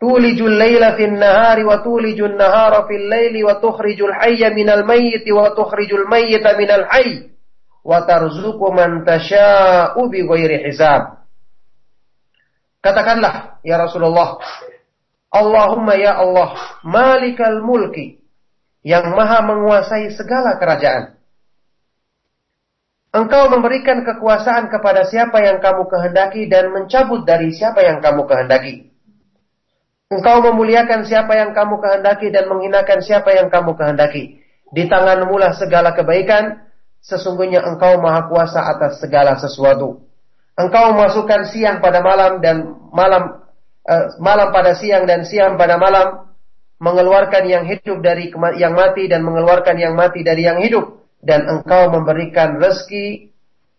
S1: تولج الليل في النهار وتولج النهار في الليل وتخرج الحي من الميت وتخرج الميت من الحي وترزق من تشاء بغير حساب. Katakanlah, ya Rasulullah, Allahumma ya Allah, malikal mulki, yang maha menguasai segala kerajaan. Engkau memberikan kekuasaan kepada siapa yang kamu kehendaki dan mencabut dari siapa yang kamu kehendaki. Engkau memuliakan siapa yang kamu kehendaki dan menghinakan siapa yang kamu kehendaki. Di tanganmu lah segala kebaikan, sesungguhnya engkau maha kuasa atas segala sesuatu. Engkau memasukkan siang pada malam dan malam malam pada siang dan siang pada malam, mengeluarkan yang hidup dari yang mati dan mengeluarkan yang mati dari yang hidup, dan engkau memberikan rezeki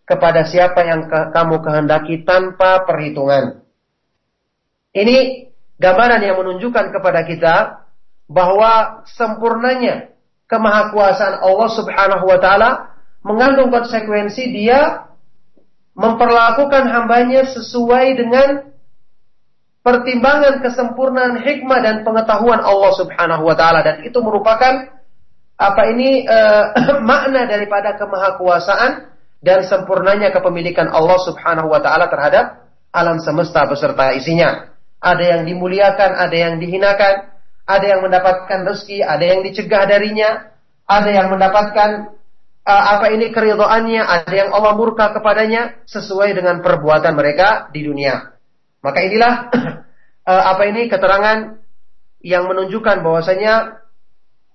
S1: kepada siapa yang ke kamu kehendaki tanpa perhitungan. Ini gambaran yang menunjukkan kepada kita bahwa sempurnanya kemahakuasaan Allah Subhanahu wa taala mengandung konsekuensi dia memperlakukan hambanya sesuai dengan pertimbangan kesempurnaan hikmah dan pengetahuan Allah Subhanahu wa taala dan itu merupakan apa ini uh, makna daripada kemahakuasaan dan sempurnanya kepemilikan Allah Subhanahu wa taala terhadap alam semesta beserta isinya. Ada yang dimuliakan, ada yang dihinakan, ada yang mendapatkan rezeki, ada yang dicegah darinya, ada yang mendapatkan uh, apa ini keridhaannya, ada yang Allah murka kepadanya sesuai dengan perbuatan mereka di dunia. Maka inilah uh, apa ini? Keterangan yang menunjukkan bahwasanya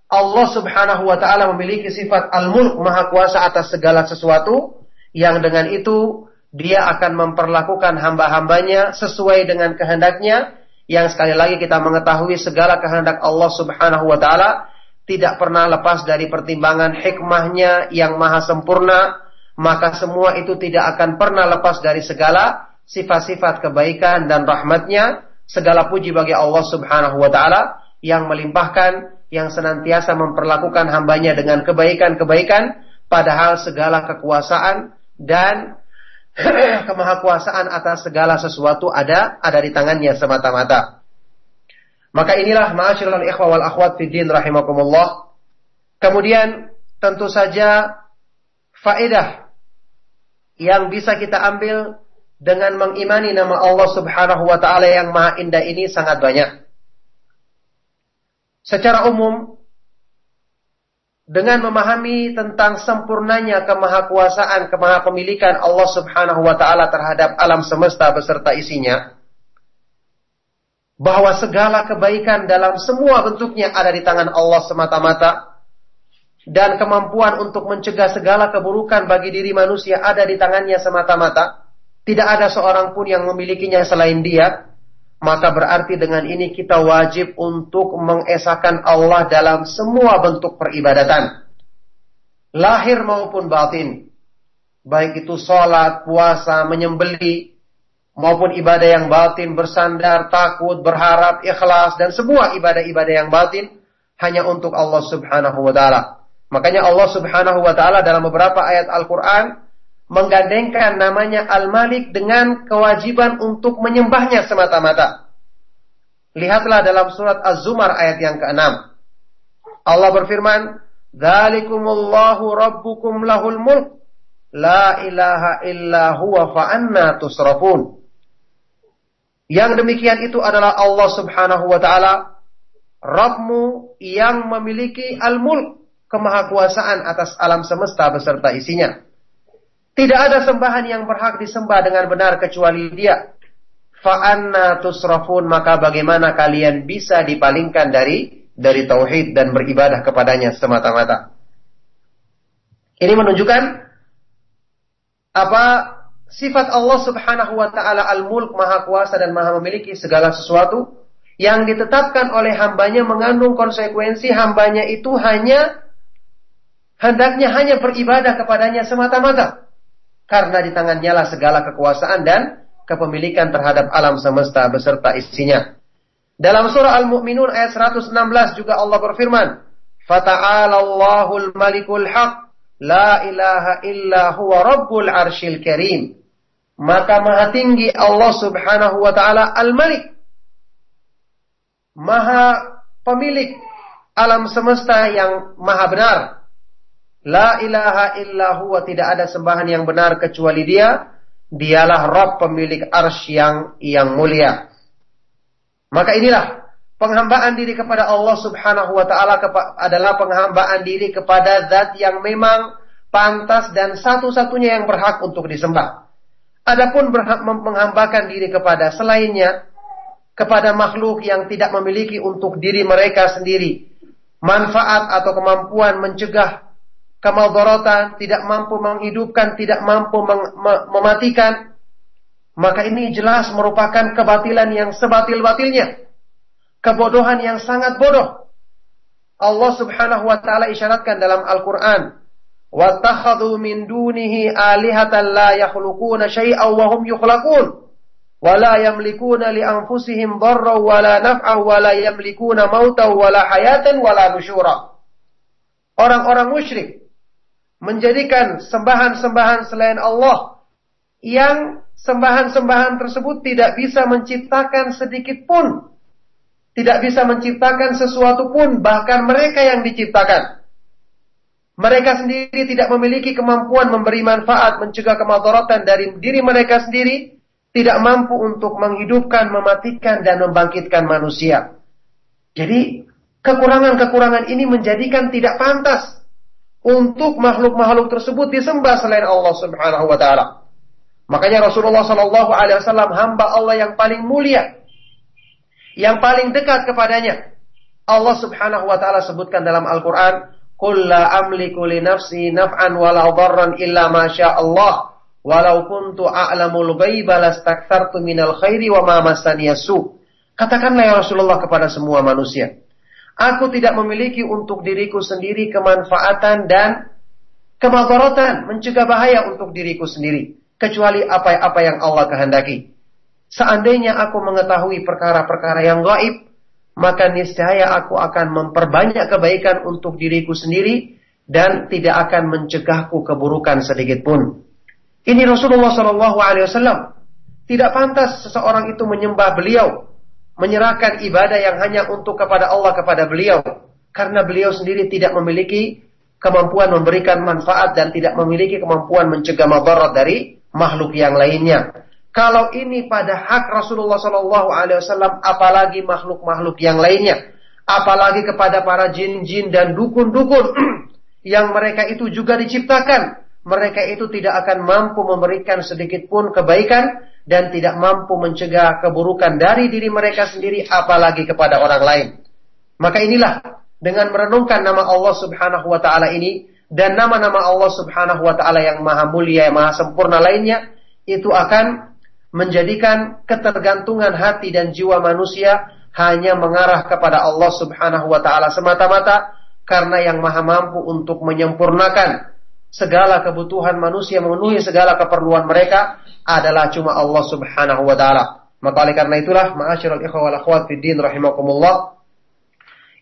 S1: Allah Subhanahu wa taala memiliki sifat al-mulk, maha kuasa atas segala sesuatu yang dengan itu dia akan memperlakukan hamba-hambanya sesuai dengan kehendaknya. Yang sekali lagi kita mengetahui segala kehendak Allah Subhanahu wa taala tidak pernah lepas dari pertimbangan hikmahnya yang maha sempurna maka semua itu tidak akan pernah lepas dari segala sifat-sifat kebaikan dan rahmatnya, segala puji bagi Allah subhanahu wa ta'ala yang melimpahkan, yang senantiasa memperlakukan hambanya dengan kebaikan-kebaikan, padahal segala kekuasaan dan kemahakuasaan atas segala sesuatu ada ada di tangannya semata-mata. Maka inilah ma'asyiral ikhwa wal akhwat fi din rahimakumullah. Kemudian tentu saja faedah yang bisa kita ambil dengan mengimani nama Allah Subhanahu wa taala yang maha indah ini sangat banyak. Secara umum dengan memahami tentang sempurnanya kemahakuasaan, kemahapemilikan Allah Subhanahu wa taala terhadap alam semesta beserta isinya, bahwa segala kebaikan dalam semua bentuknya ada di tangan Allah semata-mata dan kemampuan untuk mencegah segala keburukan bagi diri manusia ada di tangannya semata-mata tidak ada seorang pun yang memilikinya selain dia, maka berarti dengan ini kita wajib untuk mengesahkan Allah dalam semua bentuk peribadatan. Lahir maupun batin. Baik itu sholat, puasa, menyembeli, maupun ibadah yang batin, bersandar, takut, berharap, ikhlas, dan semua ibadah-ibadah yang batin hanya untuk Allah subhanahu wa ta'ala. Makanya Allah subhanahu wa ta'ala dalam beberapa ayat Al-Quran menggandengkan namanya Al-Malik dengan kewajiban untuk menyembahnya semata-mata. Lihatlah dalam surat Az-Zumar ayat yang ke-6. Allah berfirman, "Dzalikumullahu rabbukum lahul mulk la ilaha illa huwa fa anna tusrafun. Yang demikian itu adalah Allah Subhanahu wa taala, Rabbmu yang memiliki al-mulk, kemahakuasaan atas alam semesta beserta isinya. Tidak ada sembahan yang berhak disembah dengan benar kecuali Dia. Fa'anna tusrafun maka bagaimana kalian bisa dipalingkan dari dari tauhid dan beribadah kepadanya semata-mata. Ini menunjukkan apa sifat Allah Subhanahu wa taala Al-Mulk Maha Kuasa dan Maha memiliki segala sesuatu yang ditetapkan oleh hambanya mengandung konsekuensi hambanya itu hanya hendaknya hanya beribadah kepadanya semata-mata karena di tangannya lah segala kekuasaan dan kepemilikan terhadap alam semesta beserta isinya. Dalam surah Al-Mu'minun ayat 116 juga Allah berfirman, "Fata'ala Allahul Malikul Haq La ilaha illa huwa rabbul arshil karim. Maka maha tinggi Allah subhanahu wa ta'ala al-malik. Maha pemilik alam semesta yang maha benar. La ilaha illa huwa tidak ada sembahan yang benar kecuali dia. Dialah Rabb pemilik arsy yang yang mulia. Maka inilah penghambaan diri kepada Allah Subhanahu wa taala adalah penghambaan diri kepada zat yang memang pantas dan satu-satunya yang berhak untuk disembah. Adapun berhak menghambakan diri kepada selainnya kepada makhluk yang tidak memiliki untuk diri mereka sendiri manfaat atau kemampuan mencegah kemadharatan, tidak mampu menghidupkan, tidak mampu mematikan, maka ini jelas merupakan kebatilan yang sebatil-batilnya kebodohan yang sangat bodoh. Allah Subhanahu wa taala isyaratkan dalam Al-Qur'an, "Wattakhadhu min dunihi alihatan la yakhluquna syai'an wa hum yukhlaqun." ولا يملكون لأنفسهم ضرا ولا نفعا ولا يملكون موتا ولا حياة ولا نشورا Orang-orang musyrik menjadikan sembahan-sembahan selain Allah yang sembahan-sembahan tersebut tidak bisa menciptakan sedikit pun tidak bisa menciptakan sesuatu pun, bahkan mereka yang diciptakan. Mereka sendiri tidak memiliki kemampuan memberi manfaat, mencegah kemadaratan dari diri mereka sendiri, tidak mampu untuk menghidupkan, mematikan, dan membangkitkan manusia. Jadi, kekurangan-kekurangan ini menjadikan tidak pantas untuk makhluk-makhluk tersebut disembah selain Allah Subhanahu wa taala. Makanya Rasulullah Shallallahu alaihi wasallam hamba Allah yang paling mulia yang paling dekat kepadanya. Allah Subhanahu wa taala sebutkan dalam Al-Qur'an, "Qul la amliku li nafsi naf'an wala dharran illa ma Allah. Walau kuntu a'lamul ghaiba lastakthartu minal khairi wa ma massaniyasu." Katakanlah ya Rasulullah kepada semua manusia, Aku tidak memiliki untuk diriku sendiri kemanfaatan dan kemadaratan, mencegah bahaya untuk diriku sendiri, kecuali apa-apa yang Allah kehendaki. Seandainya aku mengetahui perkara-perkara yang gaib, maka niscaya aku akan memperbanyak kebaikan untuk diriku sendiri dan tidak akan mencegahku keburukan sedikit pun. Ini Rasulullah Wasallam. Tidak pantas seseorang itu menyembah beliau, menyerahkan ibadah yang hanya untuk kepada Allah kepada beliau, karena beliau sendiri tidak memiliki kemampuan memberikan manfaat dan tidak memiliki kemampuan mencegah madarat dari makhluk yang lainnya. Kalau ini pada hak Rasulullah Shallallahu Alaihi Wasallam, apalagi makhluk-makhluk yang lainnya, apalagi kepada para jin-jin dan dukun-dukun yang mereka itu juga diciptakan, mereka itu tidak akan mampu memberikan sedikit pun kebaikan dan tidak mampu mencegah keburukan dari diri mereka sendiri, apalagi kepada orang lain. Maka inilah dengan merenungkan nama Allah Subhanahu Wa Taala ini dan nama-nama Allah Subhanahu Wa Taala yang maha mulia, yang maha sempurna lainnya, itu akan menjadikan ketergantungan hati dan jiwa manusia hanya mengarah kepada Allah Subhanahu wa taala semata-mata karena yang maha mampu untuk menyempurnakan segala kebutuhan manusia memenuhi segala keperluan mereka adalah cuma Allah Subhanahu wa taala. Maka oleh karena itulah ma'asyiral ikhwah wal akhwat din rahimakumullah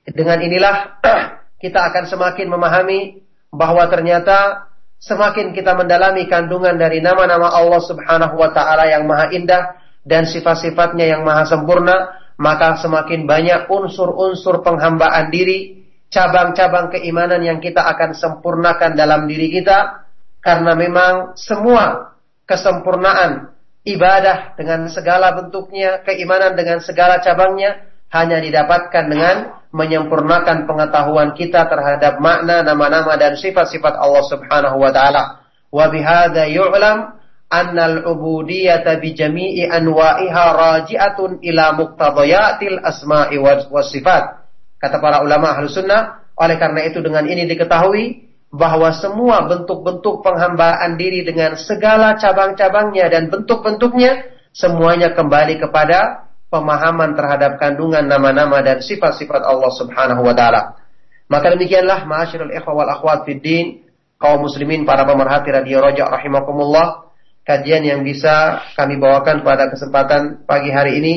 S1: dengan inilah kita akan semakin memahami bahwa ternyata semakin kita mendalami kandungan dari nama-nama Allah Subhanahu wa taala yang maha indah dan sifat-sifatnya yang maha sempurna, maka semakin banyak unsur-unsur penghambaan diri, cabang-cabang keimanan yang kita akan sempurnakan dalam diri kita Karena memang semua kesempurnaan ibadah dengan segala bentuknya, keimanan dengan segala cabangnya hanya didapatkan dengan menyempurnakan pengetahuan kita terhadap makna nama-nama dan sifat-sifat Allah Subhanahu wa taala. Wa bihadza yu'lam anna al-ubudiyyata bi jami'i anwa'iha raji'atun ila muqtadayatil asma'i was sifat. Kata para ulama ahlu sunnah, oleh karena itu dengan ini diketahui bahwa semua bentuk-bentuk penghambaan diri dengan segala cabang-cabangnya dan bentuk-bentuknya semuanya kembali kepada pemahaman terhadap kandungan nama-nama dan sifat-sifat Allah Subhanahu wa taala. Maka demikianlah ma'asyiral ikhwah wal akhwat fid din, kaum muslimin para pemerhati radio Raja rahimakumullah, kajian yang bisa kami bawakan pada kesempatan pagi hari ini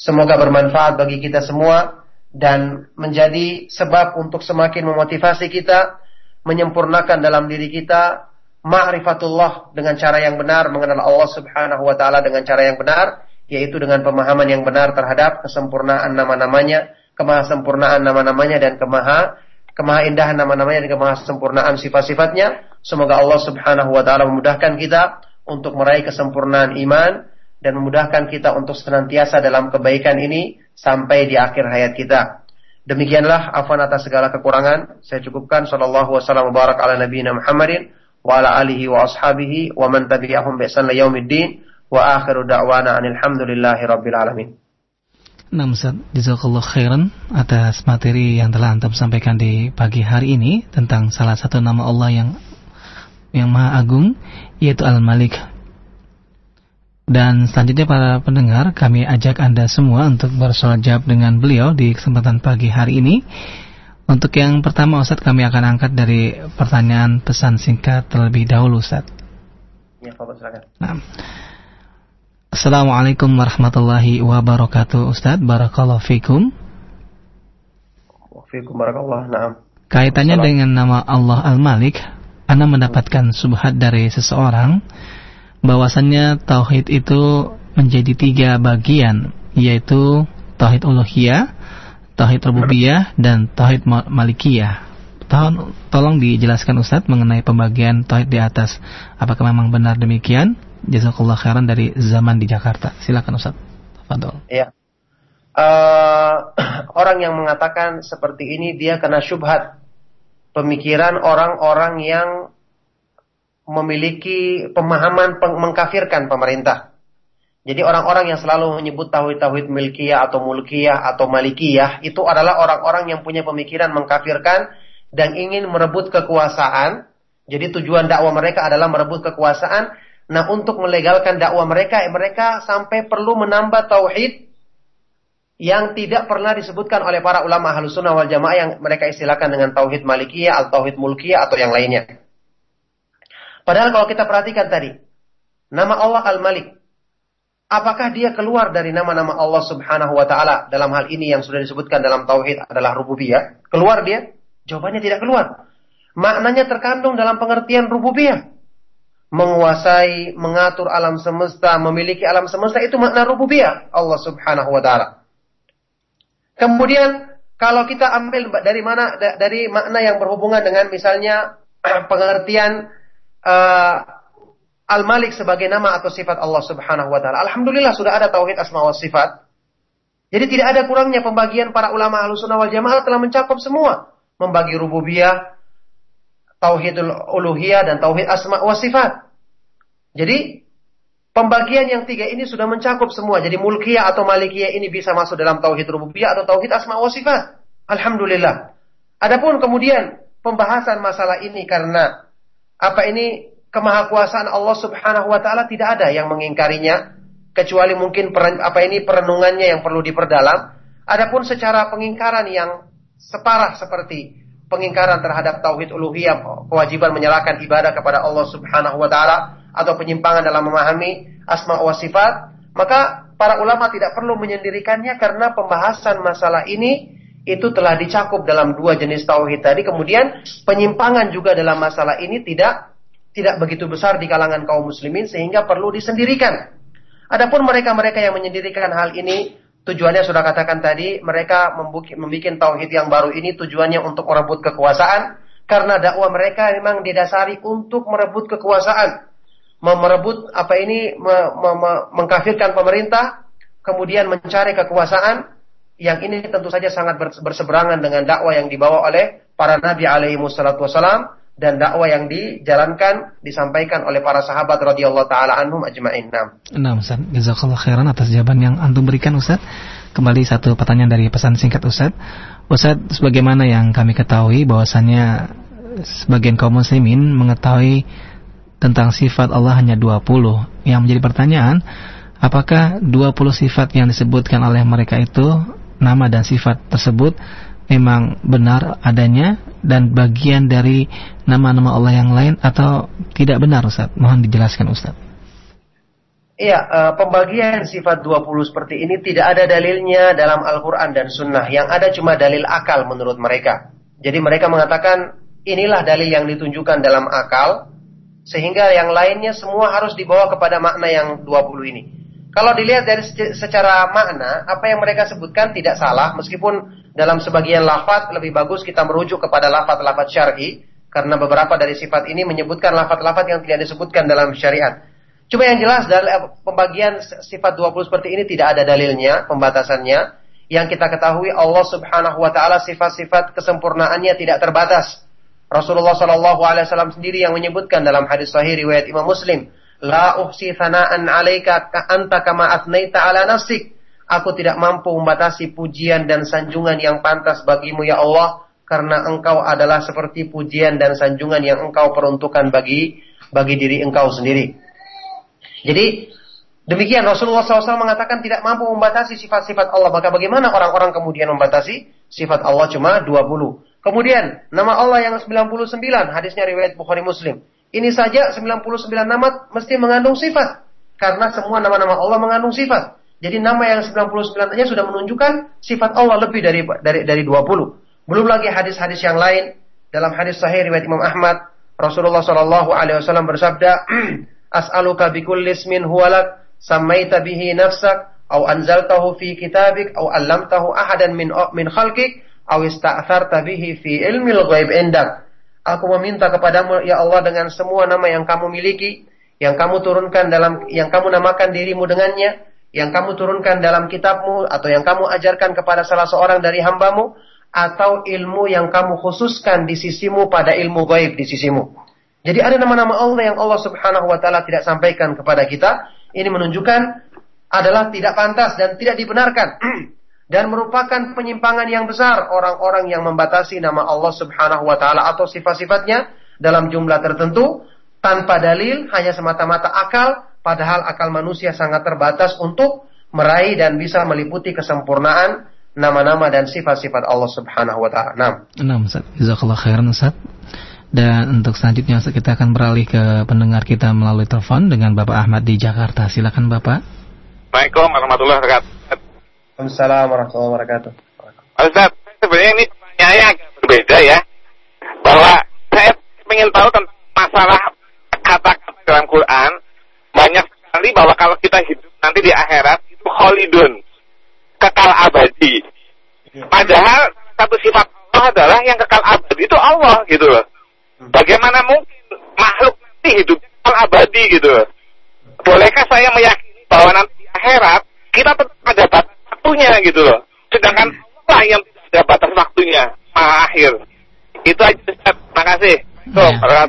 S1: semoga bermanfaat bagi kita semua dan menjadi sebab untuk semakin memotivasi kita menyempurnakan dalam diri kita ma'rifatullah dengan cara yang benar, mengenal Allah Subhanahu wa taala dengan cara yang benar, yaitu dengan pemahaman yang benar terhadap kesempurnaan nama-namanya, kemahasempurnaan nama-namanya dan kemaha kemaha indahan nama-namanya dan kemahasempurnaan sifat-sifatnya. Semoga Allah Subhanahu wa taala memudahkan kita untuk meraih kesempurnaan iman dan memudahkan kita untuk senantiasa dalam kebaikan ini sampai di akhir hayat kita. Demikianlah afan atas segala kekurangan. Saya cukupkan sallallahu wasallam barak ala nabiyina Muhammadin wa ala alihi wa ashabihi wa man tabi'ahum bi ihsan yaumiddin wa akhiru da'wana anil hamdulillahi rabbil alamin.
S2: Nah Ustaz, jazakallah khairan atas materi yang telah Antum sampaikan di pagi hari ini tentang salah satu nama Allah yang yang Maha Agung yaitu Al-Malik dan selanjutnya para pendengar, kami ajak Anda semua untuk bersolat jawab dengan beliau di kesempatan pagi hari ini. Untuk yang pertama Ustaz kami akan angkat dari pertanyaan pesan singkat terlebih dahulu Ustaz. Ya, Pak, silakan. Nah. Assalamualaikum warahmatullahi wabarakatuh Ustaz. Barakallahu fikum.
S1: Fikum barakallah. Naam.
S2: Kaitannya dengan nama Allah Al-Malik, Anda mendapatkan subhat dari seseorang bahwasannya tauhid itu menjadi tiga bagian yaitu tauhid uluhiyah, tauhid rububiyah dan tauhid malikiyah. Tolong, tolong dijelaskan Ustadz mengenai pembagian tauhid di atas. Apakah memang benar demikian? Jazakallah khairan dari zaman di Jakarta. Silakan Ustadz.
S1: Fadol. Iya. Uh, orang yang mengatakan seperti ini dia kena syubhat pemikiran orang-orang yang memiliki pemahaman mengkafirkan pemerintah. Jadi orang-orang yang selalu menyebut tauhid-tauhid milkiyah atau mulkiyah atau malikiyah itu adalah orang-orang yang punya pemikiran mengkafirkan dan ingin merebut kekuasaan. Jadi tujuan dakwah mereka adalah merebut kekuasaan. Nah, untuk melegalkan dakwah mereka, mereka sampai perlu menambah tauhid yang tidak pernah disebutkan oleh para ulama Ahlus Sunnah wal Jamaah yang mereka istilahkan dengan tauhid malikiyah atau tauhid mulkiyah atau yang lainnya. Padahal kalau kita perhatikan tadi, nama Allah Al-Malik, apakah dia keluar dari nama-nama Allah Subhanahu wa taala dalam hal ini yang sudah disebutkan dalam tauhid adalah rububiyah? Keluar dia? Jawabannya tidak keluar. Maknanya terkandung dalam pengertian rububiyah. Menguasai, mengatur alam semesta, memiliki alam semesta itu makna rububiyah Allah Subhanahu wa taala. Kemudian kalau kita ambil dari mana dari makna yang berhubungan dengan misalnya pengertian uh, Al-Malik sebagai nama atau sifat Allah Subhanahu wa taala. Alhamdulillah sudah ada tauhid asma wa sifat. Jadi tidak ada kurangnya pembagian para ulama Ahlussunnah wal Jamaah telah mencakup semua, membagi rububiyah, tauhidul uluhiyah dan tauhid asma wa sifat. Jadi pembagian yang tiga ini sudah mencakup semua. Jadi mulkiyah atau malikiyah ini bisa masuk dalam tauhid rububiyah atau tauhid asma wa sifat. Alhamdulillah. Adapun kemudian pembahasan masalah ini karena apa ini kemahakuasaan Allah Subhanahu wa taala tidak ada yang mengingkarinya kecuali mungkin per, apa ini perenungannya yang perlu diperdalam. Adapun secara pengingkaran yang separah seperti pengingkaran terhadap tauhid uluhiyah, kewajiban menyerahkan ibadah kepada Allah Subhanahu wa taala atau penyimpangan dalam memahami asma wa sifat, maka para ulama tidak perlu menyendirikannya karena pembahasan masalah ini itu telah dicakup dalam dua jenis tauhid tadi. Kemudian penyimpangan juga dalam masalah ini tidak tidak begitu besar di kalangan kaum muslimin sehingga perlu disendirikan. Adapun mereka-mereka yang menyendirikan hal ini tujuannya sudah katakan tadi mereka membuat, membuat tauhid yang baru ini tujuannya untuk merebut kekuasaan. karena dakwah mereka memang didasari untuk merebut kekuasaan, merebut apa ini me, me, me, mengkafirkan pemerintah, kemudian mencari kekuasaan yang ini tentu saja sangat berseberangan dengan dakwah yang dibawa oleh para nabi alaihi wassalam dan dakwah yang dijalankan disampaikan oleh para sahabat radhiyallahu taala anhum ajma'in.
S2: Nah, Ustaz, jazakallahu khairan atas jawaban yang antum berikan Ustaz. Kembali satu pertanyaan dari pesan singkat Ustaz. Ustaz, sebagaimana yang kami ketahui bahwasannya sebagian kaum muslimin mengetahui tentang sifat Allah hanya 20. Yang menjadi pertanyaan, apakah 20 sifat yang disebutkan oleh mereka itu nama dan sifat tersebut memang benar adanya dan bagian dari nama-nama Allah yang lain atau tidak benar Ustaz? Mohon dijelaskan Ustaz.
S1: Iya, uh, pembagian sifat 20 seperti ini tidak ada dalilnya dalam Al-Quran dan Sunnah. Yang ada cuma dalil akal menurut mereka. Jadi mereka mengatakan inilah dalil yang ditunjukkan dalam akal. Sehingga yang lainnya semua harus dibawa kepada makna yang 20 ini. Kalau dilihat dari secara makna, apa yang mereka sebutkan tidak salah, meskipun dalam sebagian lafat lebih bagus kita merujuk kepada lafat-lafat syar'i, karena beberapa dari sifat ini menyebutkan lafat-lafat yang tidak disebutkan dalam syariat. Cuma yang jelas dari pembagian sifat 20 seperti ini tidak ada dalilnya, pembatasannya. Yang kita ketahui Allah Subhanahu wa taala sifat-sifat kesempurnaannya tidak terbatas. Rasulullah Shallallahu alaihi wasallam sendiri yang menyebutkan dalam hadis sahih riwayat Imam Muslim, La uhsi thana'an alaika anta kama atnaita ala nafsik. Aku tidak mampu membatasi pujian dan sanjungan yang pantas bagimu ya Allah. Karena engkau adalah seperti pujian dan sanjungan yang engkau peruntukkan bagi bagi diri engkau sendiri. Jadi demikian Rasulullah SAW mengatakan tidak mampu membatasi sifat-sifat Allah. Maka bagaimana orang-orang kemudian membatasi sifat Allah cuma 20. Kemudian nama Allah yang 99 hadisnya riwayat Bukhari Muslim. Ini saja 99 nama mesti mengandung sifat. Karena semua nama-nama Allah mengandung sifat. Jadi nama yang 99 saja sudah menunjukkan sifat Allah lebih dari dari dari 20. Belum lagi hadis-hadis yang lain. Dalam hadis sahih riwayat Imam Ahmad, Rasulullah Shallallahu alaihi wasallam bersabda, "As'aluka bikulli ismin huwalak samaita bihi nafsak au anzaltahu fi kitabik au 'allamtahu ahadan min min khalqik au ista'tharta bihi fi ilmil ghaib indak." Aku meminta kepadamu ya Allah dengan semua nama yang kamu miliki, yang kamu turunkan dalam yang kamu namakan dirimu dengannya, yang kamu turunkan dalam kitabmu atau yang kamu ajarkan kepada salah seorang dari hambamu atau ilmu yang kamu khususkan di sisimu pada ilmu gaib di sisimu. Jadi ada nama-nama Allah yang Allah Subhanahu wa taala tidak sampaikan kepada kita. Ini menunjukkan adalah tidak pantas dan tidak dibenarkan. dan merupakan penyimpangan yang besar orang-orang yang membatasi nama Allah Subhanahu wa taala atau sifat-sifatnya dalam jumlah tertentu tanpa dalil hanya semata-mata akal padahal akal manusia sangat terbatas untuk meraih dan bisa meliputi kesempurnaan nama-nama dan sifat-sifat Allah Subhanahu wa taala. Naam.
S2: Naam, Ustaz. Jazakallah khairan, Ustaz. Dan untuk selanjutnya kita akan beralih ke pendengar kita melalui telepon dengan Bapak Ahmad di Jakarta. Silakan Bapak.
S3: Assalamualaikum warahmatullahi wabarakatuh.
S1: Waalaikumsalam warahmatullahi wabarakatuh.
S3: Ustaz, sebenarnya ini pertanyaannya agak berbeda ya. Bahwa saya ingin tahu tentang masalah kata-kata dalam Quran. Banyak sekali bahwa kalau kita hidup nanti di akhirat itu kholidun. Kekal abadi. Iya. Padahal satu sifat Allah adalah yang kekal abadi itu Allah gitu loh. Hmm. Bagaimana mungkin makhluk nanti hidup kekal abadi gitu loh. Bolehkah saya meyakini bahwa nanti di akhirat kita tetap ada batas waktunya gitu loh. Sedangkan hmm. Allah yang tidak ada batas waktunya, maha akhir. Itu aja Ustaz. Terima kasih.
S2: Ya.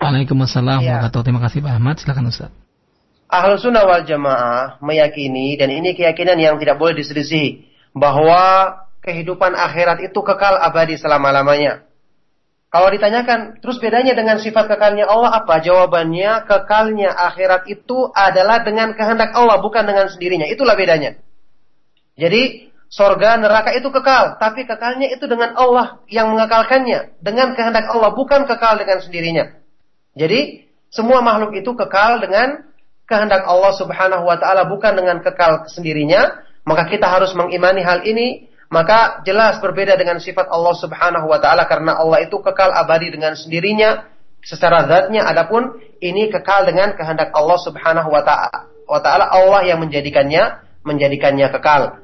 S2: Waalaikumsalam ya. Terima kasih Pak Ahmad. Silakan Ustaz.
S1: Ahlu sunnah wal jamaah meyakini dan ini keyakinan yang tidak boleh diselisih bahwa kehidupan akhirat itu kekal abadi selama-lamanya. Kalau ditanyakan, terus bedanya dengan sifat kekalnya Allah apa? Jawabannya, kekalnya akhirat itu adalah dengan kehendak Allah, bukan dengan sendirinya. Itulah bedanya. Jadi sorga neraka itu kekal, tapi kekalnya itu dengan Allah yang mengekalkannya, dengan kehendak Allah, bukan kekal dengan sendirinya. Jadi semua makhluk itu kekal dengan kehendak Allah Subhanahu wa taala, bukan dengan kekal sendirinya. Maka kita harus mengimani hal ini, maka jelas berbeda dengan sifat Allah Subhanahu wa taala karena Allah itu kekal abadi dengan sendirinya secara zatnya adapun ini kekal dengan kehendak Allah Subhanahu wa taala. Allah yang menjadikannya menjadikannya kekal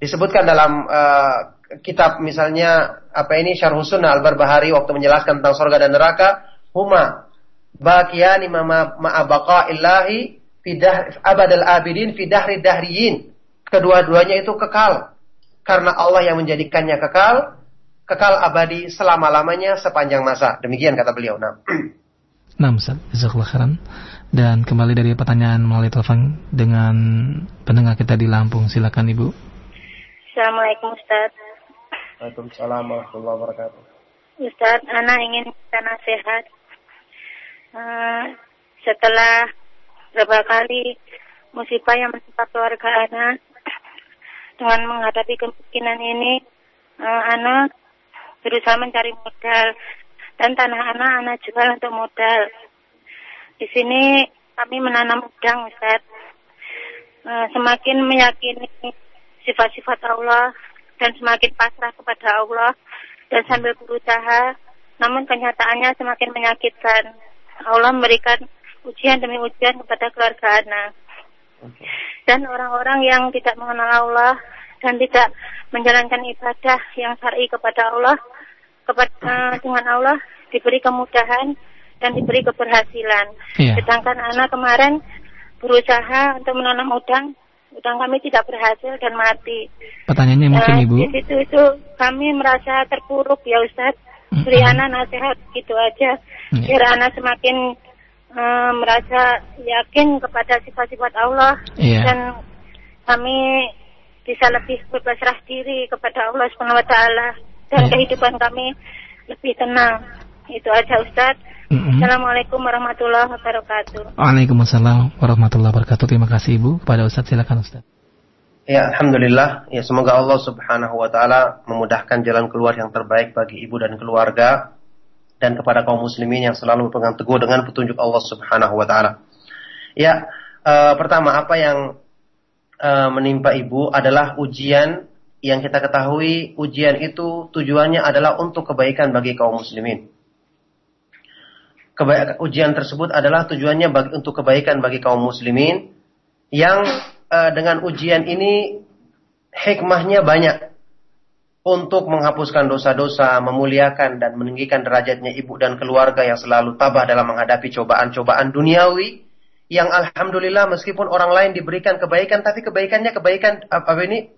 S1: disebutkan dalam uh, kitab misalnya apa ini Syarh Sunnah Al-Barbahari waktu menjelaskan tentang surga dan neraka, huma baqiyani ma ma'abaqa illahi fidah abadal abidin fidahri dahriyin. Kedua-duanya itu kekal. Karena Allah yang menjadikannya kekal, kekal abadi selama-lamanya sepanjang masa. Demikian kata beliau. Nah.
S2: Nah, Ustaz. Dan kembali dari pertanyaan melalui telepon dengan pendengar kita di Lampung. Silakan Ibu.
S4: Assalamualaikum Ustaz.
S1: Waalaikumsalam warahmatullahi wabarakatuh.
S4: Ustaz, Ana ingin karena sehat. Uh, setelah beberapa kali musibah yang menimpa keluarga Ana, dengan menghadapi kemungkinan ini, uh, Ana berusaha mencari modal dan tanah anak anak jual untuk modal. Di sini kami menanam udang, Ustaz. E, semakin meyakini sifat-sifat Allah dan semakin pasrah kepada Allah dan sambil berusaha, namun kenyataannya semakin menyakitkan. Allah memberikan ujian demi ujian kepada keluarga anak. Dan orang-orang yang tidak mengenal Allah dan tidak menjalankan ibadah yang syar'i kepada Allah, kepada dengan Allah diberi kemudahan dan diberi keberhasilan. Iya. Sedangkan anak kemarin berusaha untuk menanam udang, udang kami tidak berhasil dan mati.
S2: Pertanyaannya mungkin Ibu?
S4: Di situ itu kami merasa terpuruk ya Ustadz. Beri mm-hmm. anak nasihat gitu aja. Yeah. Biar anak semakin uh, merasa yakin kepada sifat-sifat Allah yeah. dan kami bisa lebih berpasrah diri kepada Allah Subhanahu wa taala dan yeah. kehidupan kami lebih tenang. Itu aja Ustaz. Mm-hmm. Assalamualaikum warahmatullahi wabarakatuh.
S2: Waalaikumsalam warahmatullahi wabarakatuh. Terima kasih Ibu. Kepada Ustaz silakan Ustaz.
S1: Ya, alhamdulillah. Ya, semoga Allah Subhanahu wa taala memudahkan jalan keluar yang terbaik bagi ibu dan keluarga dan kepada kaum muslimin yang selalu berpegang teguh dengan petunjuk Allah Subhanahu wa taala. Ya, uh, pertama apa yang uh, menimpa ibu adalah ujian yang kita ketahui ujian itu tujuannya adalah untuk kebaikan bagi kaum muslimin. Keba ujian tersebut adalah tujuannya bagi, untuk kebaikan bagi kaum muslimin yang uh, dengan ujian ini hikmahnya banyak untuk menghapuskan dosa-dosa, memuliakan dan meninggikan derajatnya ibu dan keluarga yang selalu tabah dalam menghadapi cobaan-cobaan duniawi yang alhamdulillah meskipun orang lain diberikan kebaikan tapi kebaikannya kebaikan apa ini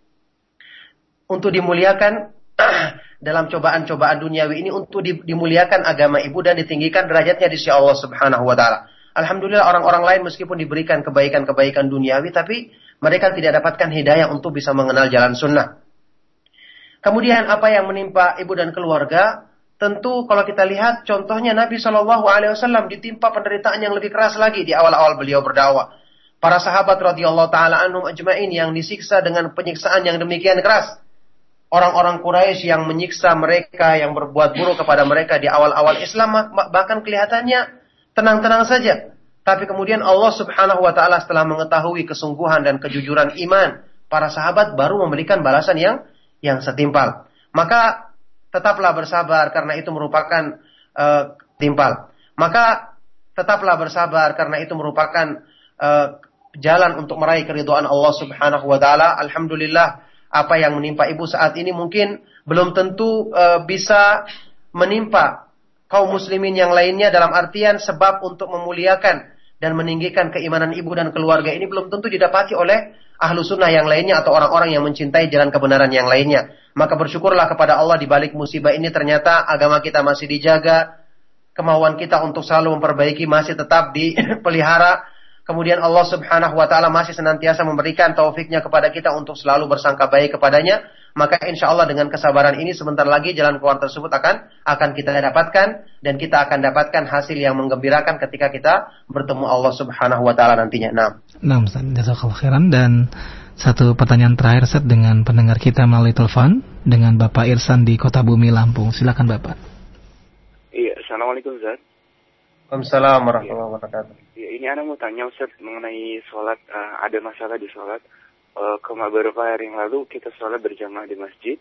S1: untuk dimuliakan dalam cobaan-cobaan duniawi ini untuk dimuliakan agama ibu dan ditinggikan derajatnya di sisi Allah Subhanahu wa taala. Alhamdulillah orang-orang lain meskipun diberikan kebaikan-kebaikan duniawi tapi mereka tidak dapatkan hidayah untuk bisa mengenal jalan sunnah. Kemudian apa yang menimpa ibu dan keluarga? Tentu kalau kita lihat contohnya Nabi Shallallahu Alaihi Wasallam ditimpa penderitaan yang lebih keras lagi di awal-awal beliau berdakwah. Para sahabat radhiyallahu taala anhum ajmain yang disiksa dengan penyiksaan yang demikian keras orang-orang Quraisy yang menyiksa mereka, yang berbuat buruk kepada mereka di awal-awal Islam, bahkan kelihatannya tenang-tenang saja. Tapi kemudian Allah Subhanahu wa taala setelah mengetahui kesungguhan dan kejujuran iman para sahabat baru memberikan balasan yang yang setimpal. Maka tetaplah bersabar karena itu merupakan uh, timpal. Maka tetaplah bersabar karena itu merupakan uh, jalan untuk meraih keridhaan Allah Subhanahu wa taala. Alhamdulillah apa yang menimpa ibu saat ini mungkin belum tentu uh, bisa menimpa kaum muslimin yang lainnya dalam artian sebab untuk memuliakan dan meninggikan keimanan ibu dan keluarga ini belum tentu didapati oleh ahlu sunnah yang lainnya atau orang-orang yang mencintai jalan kebenaran yang lainnya. Maka bersyukurlah kepada Allah di balik musibah ini ternyata agama kita masih dijaga, kemauan kita untuk selalu memperbaiki masih tetap dipelihara Kemudian Allah Subhanahu wa taala masih senantiasa memberikan taufiknya kepada kita untuk selalu bersangka baik kepadanya, maka insya Allah dengan kesabaran ini sebentar lagi jalan keluar tersebut akan akan kita dapatkan dan kita akan dapatkan hasil yang menggembirakan ketika kita bertemu Allah Subhanahu wa taala nantinya. Nah.
S2: Nah, Ustaz, jazakallahu khairan dan satu pertanyaan terakhir set dengan pendengar kita melalui telepon dengan Bapak Irsan di Kota Bumi Lampung. Silakan Bapak.
S5: Iya, Assalamualaikum Ustaz.
S1: Waalaikumsalam warahmatullahi wabarakatuh.
S5: Ya, ini anak mau tanya Ustaz mengenai sholat, uh, ada masalah di sholat. Uh, beberapa hari yang lalu kita sholat berjamaah di masjid.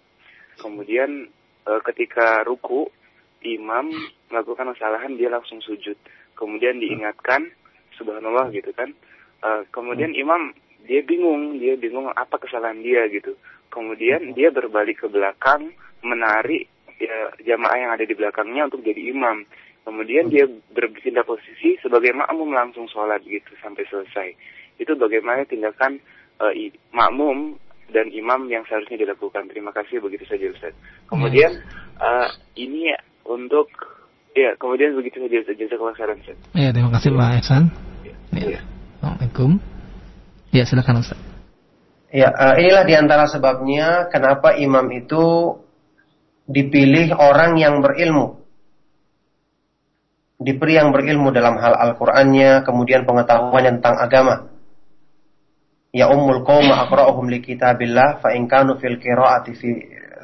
S5: Kemudian uh, ketika ruku, imam melakukan kesalahan, dia langsung sujud. Kemudian diingatkan, subhanallah gitu kan. Uh, kemudian imam dia bingung, dia bingung apa kesalahan dia gitu. Kemudian dia berbalik ke belakang, menarik ya, jamaah yang ada di belakangnya untuk jadi imam. Kemudian dia berpindah posisi sebagai makmum langsung sholat gitu sampai selesai. Itu bagaimana tindakan uh, makmum dan imam yang seharusnya dilakukan. Terima kasih begitu saja Ustaz. Kemudian uh, ini untuk ya kemudian begitu saja Ustaz. Jazakallah khairan Ustaz.
S2: Ya, terima kasih Pak Ihsan. Ya. ya. Assalamualaikum. Ya, silakan Ustaz.
S1: Ya, uh, inilah di antara sebabnya kenapa imam itu dipilih orang yang berilmu diberi yang berilmu dalam hal Al-Qur'annya, kemudian pengetahuan tentang agama. Ya ummul qauma aqra'uhum li kitabillah fa in kanu fil qira'ati fi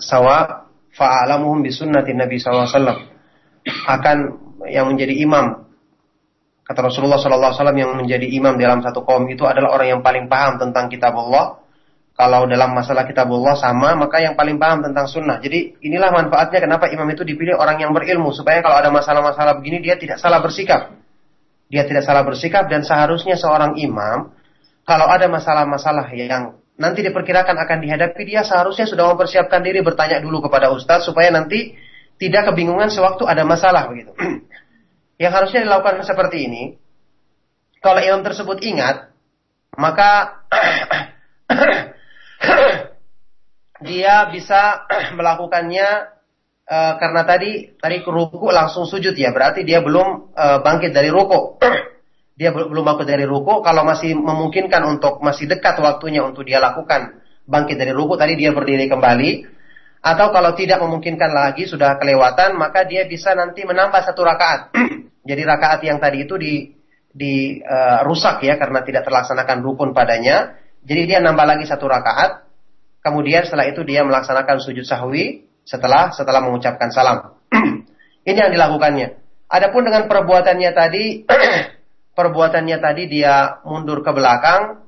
S1: sawa fa'alamuhum bi sunnati Nabi SAW. Akan yang menjadi imam kata Rasulullah SAW yang menjadi imam dalam satu kaum itu adalah orang yang paling paham tentang kitab Allah kalau dalam masalah kitabullah sama, maka yang paling paham tentang sunnah. Jadi inilah manfaatnya kenapa imam itu dipilih orang yang berilmu. Supaya kalau ada masalah-masalah begini, dia tidak salah bersikap. Dia tidak salah bersikap dan seharusnya seorang imam, kalau ada masalah-masalah yang nanti diperkirakan akan dihadapi, dia seharusnya sudah mempersiapkan diri bertanya dulu kepada ustadz, supaya nanti tidak kebingungan sewaktu ada masalah begitu. yang harusnya dilakukan seperti ini, kalau imam tersebut ingat, maka dia bisa melakukannya uh, karena tadi tadi ruku langsung sujud ya. Berarti dia belum uh, bangkit dari ruku. Dia belum bangkit dari ruku. Kalau masih memungkinkan untuk masih dekat waktunya untuk dia lakukan bangkit dari ruku tadi dia berdiri kembali. Atau kalau tidak memungkinkan lagi sudah kelewatan maka dia bisa nanti menambah satu rakaat. Jadi rakaat yang tadi itu di di uh, rusak ya karena tidak terlaksanakan rukun padanya jadi dia nambah lagi satu rakaat. Kemudian setelah itu dia melaksanakan sujud sahwi setelah setelah mengucapkan salam. Ini yang dilakukannya. Adapun dengan perbuatannya tadi, perbuatannya tadi dia mundur ke belakang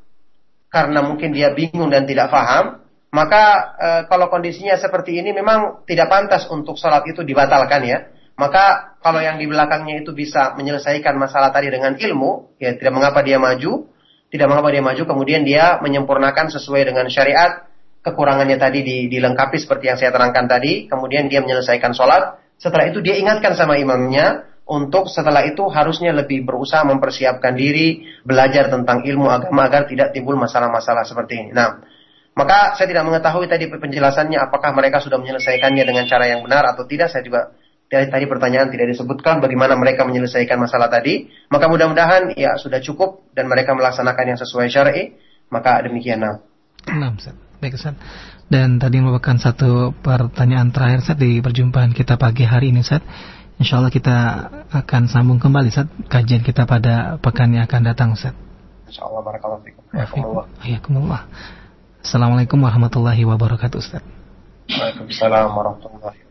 S1: karena mungkin dia bingung dan tidak paham, maka e, kalau kondisinya seperti ini memang tidak pantas untuk sholat itu dibatalkan ya. Maka kalau yang di belakangnya itu bisa menyelesaikan masalah tadi dengan ilmu, ya tidak mengapa dia maju tidak mengapa dia maju, kemudian dia menyempurnakan sesuai dengan syariat, kekurangannya tadi dilengkapi seperti yang saya terangkan tadi, kemudian dia menyelesaikan sholat, setelah itu dia ingatkan sama imamnya, untuk setelah itu harusnya lebih berusaha mempersiapkan diri, belajar tentang ilmu agama agar tidak timbul masalah-masalah seperti ini. Nah, maka saya tidak mengetahui tadi penjelasannya apakah mereka sudah menyelesaikannya dengan cara yang benar atau tidak, saya juga dari tadi pertanyaan tidak disebutkan bagaimana mereka menyelesaikan masalah tadi, maka mudah-mudahan ya sudah cukup dan mereka melaksanakan yang sesuai syar'i, maka demikian. Nah,
S2: Ustaz. Baik, Ustaz. Dan tadi merupakan satu pertanyaan terakhir Ustaz di perjumpaan kita pagi hari ini Ustaz. Insya Allah kita akan sambung kembali Ustaz kajian kita pada pekan yang akan datang Ustaz.
S1: Insya Allah barakallahu fikum.
S2: Assalamualaikum warahmatullahi wabarakatuh Ustaz.
S1: Waalaikumsalam warahmatullahi wabarakatuh.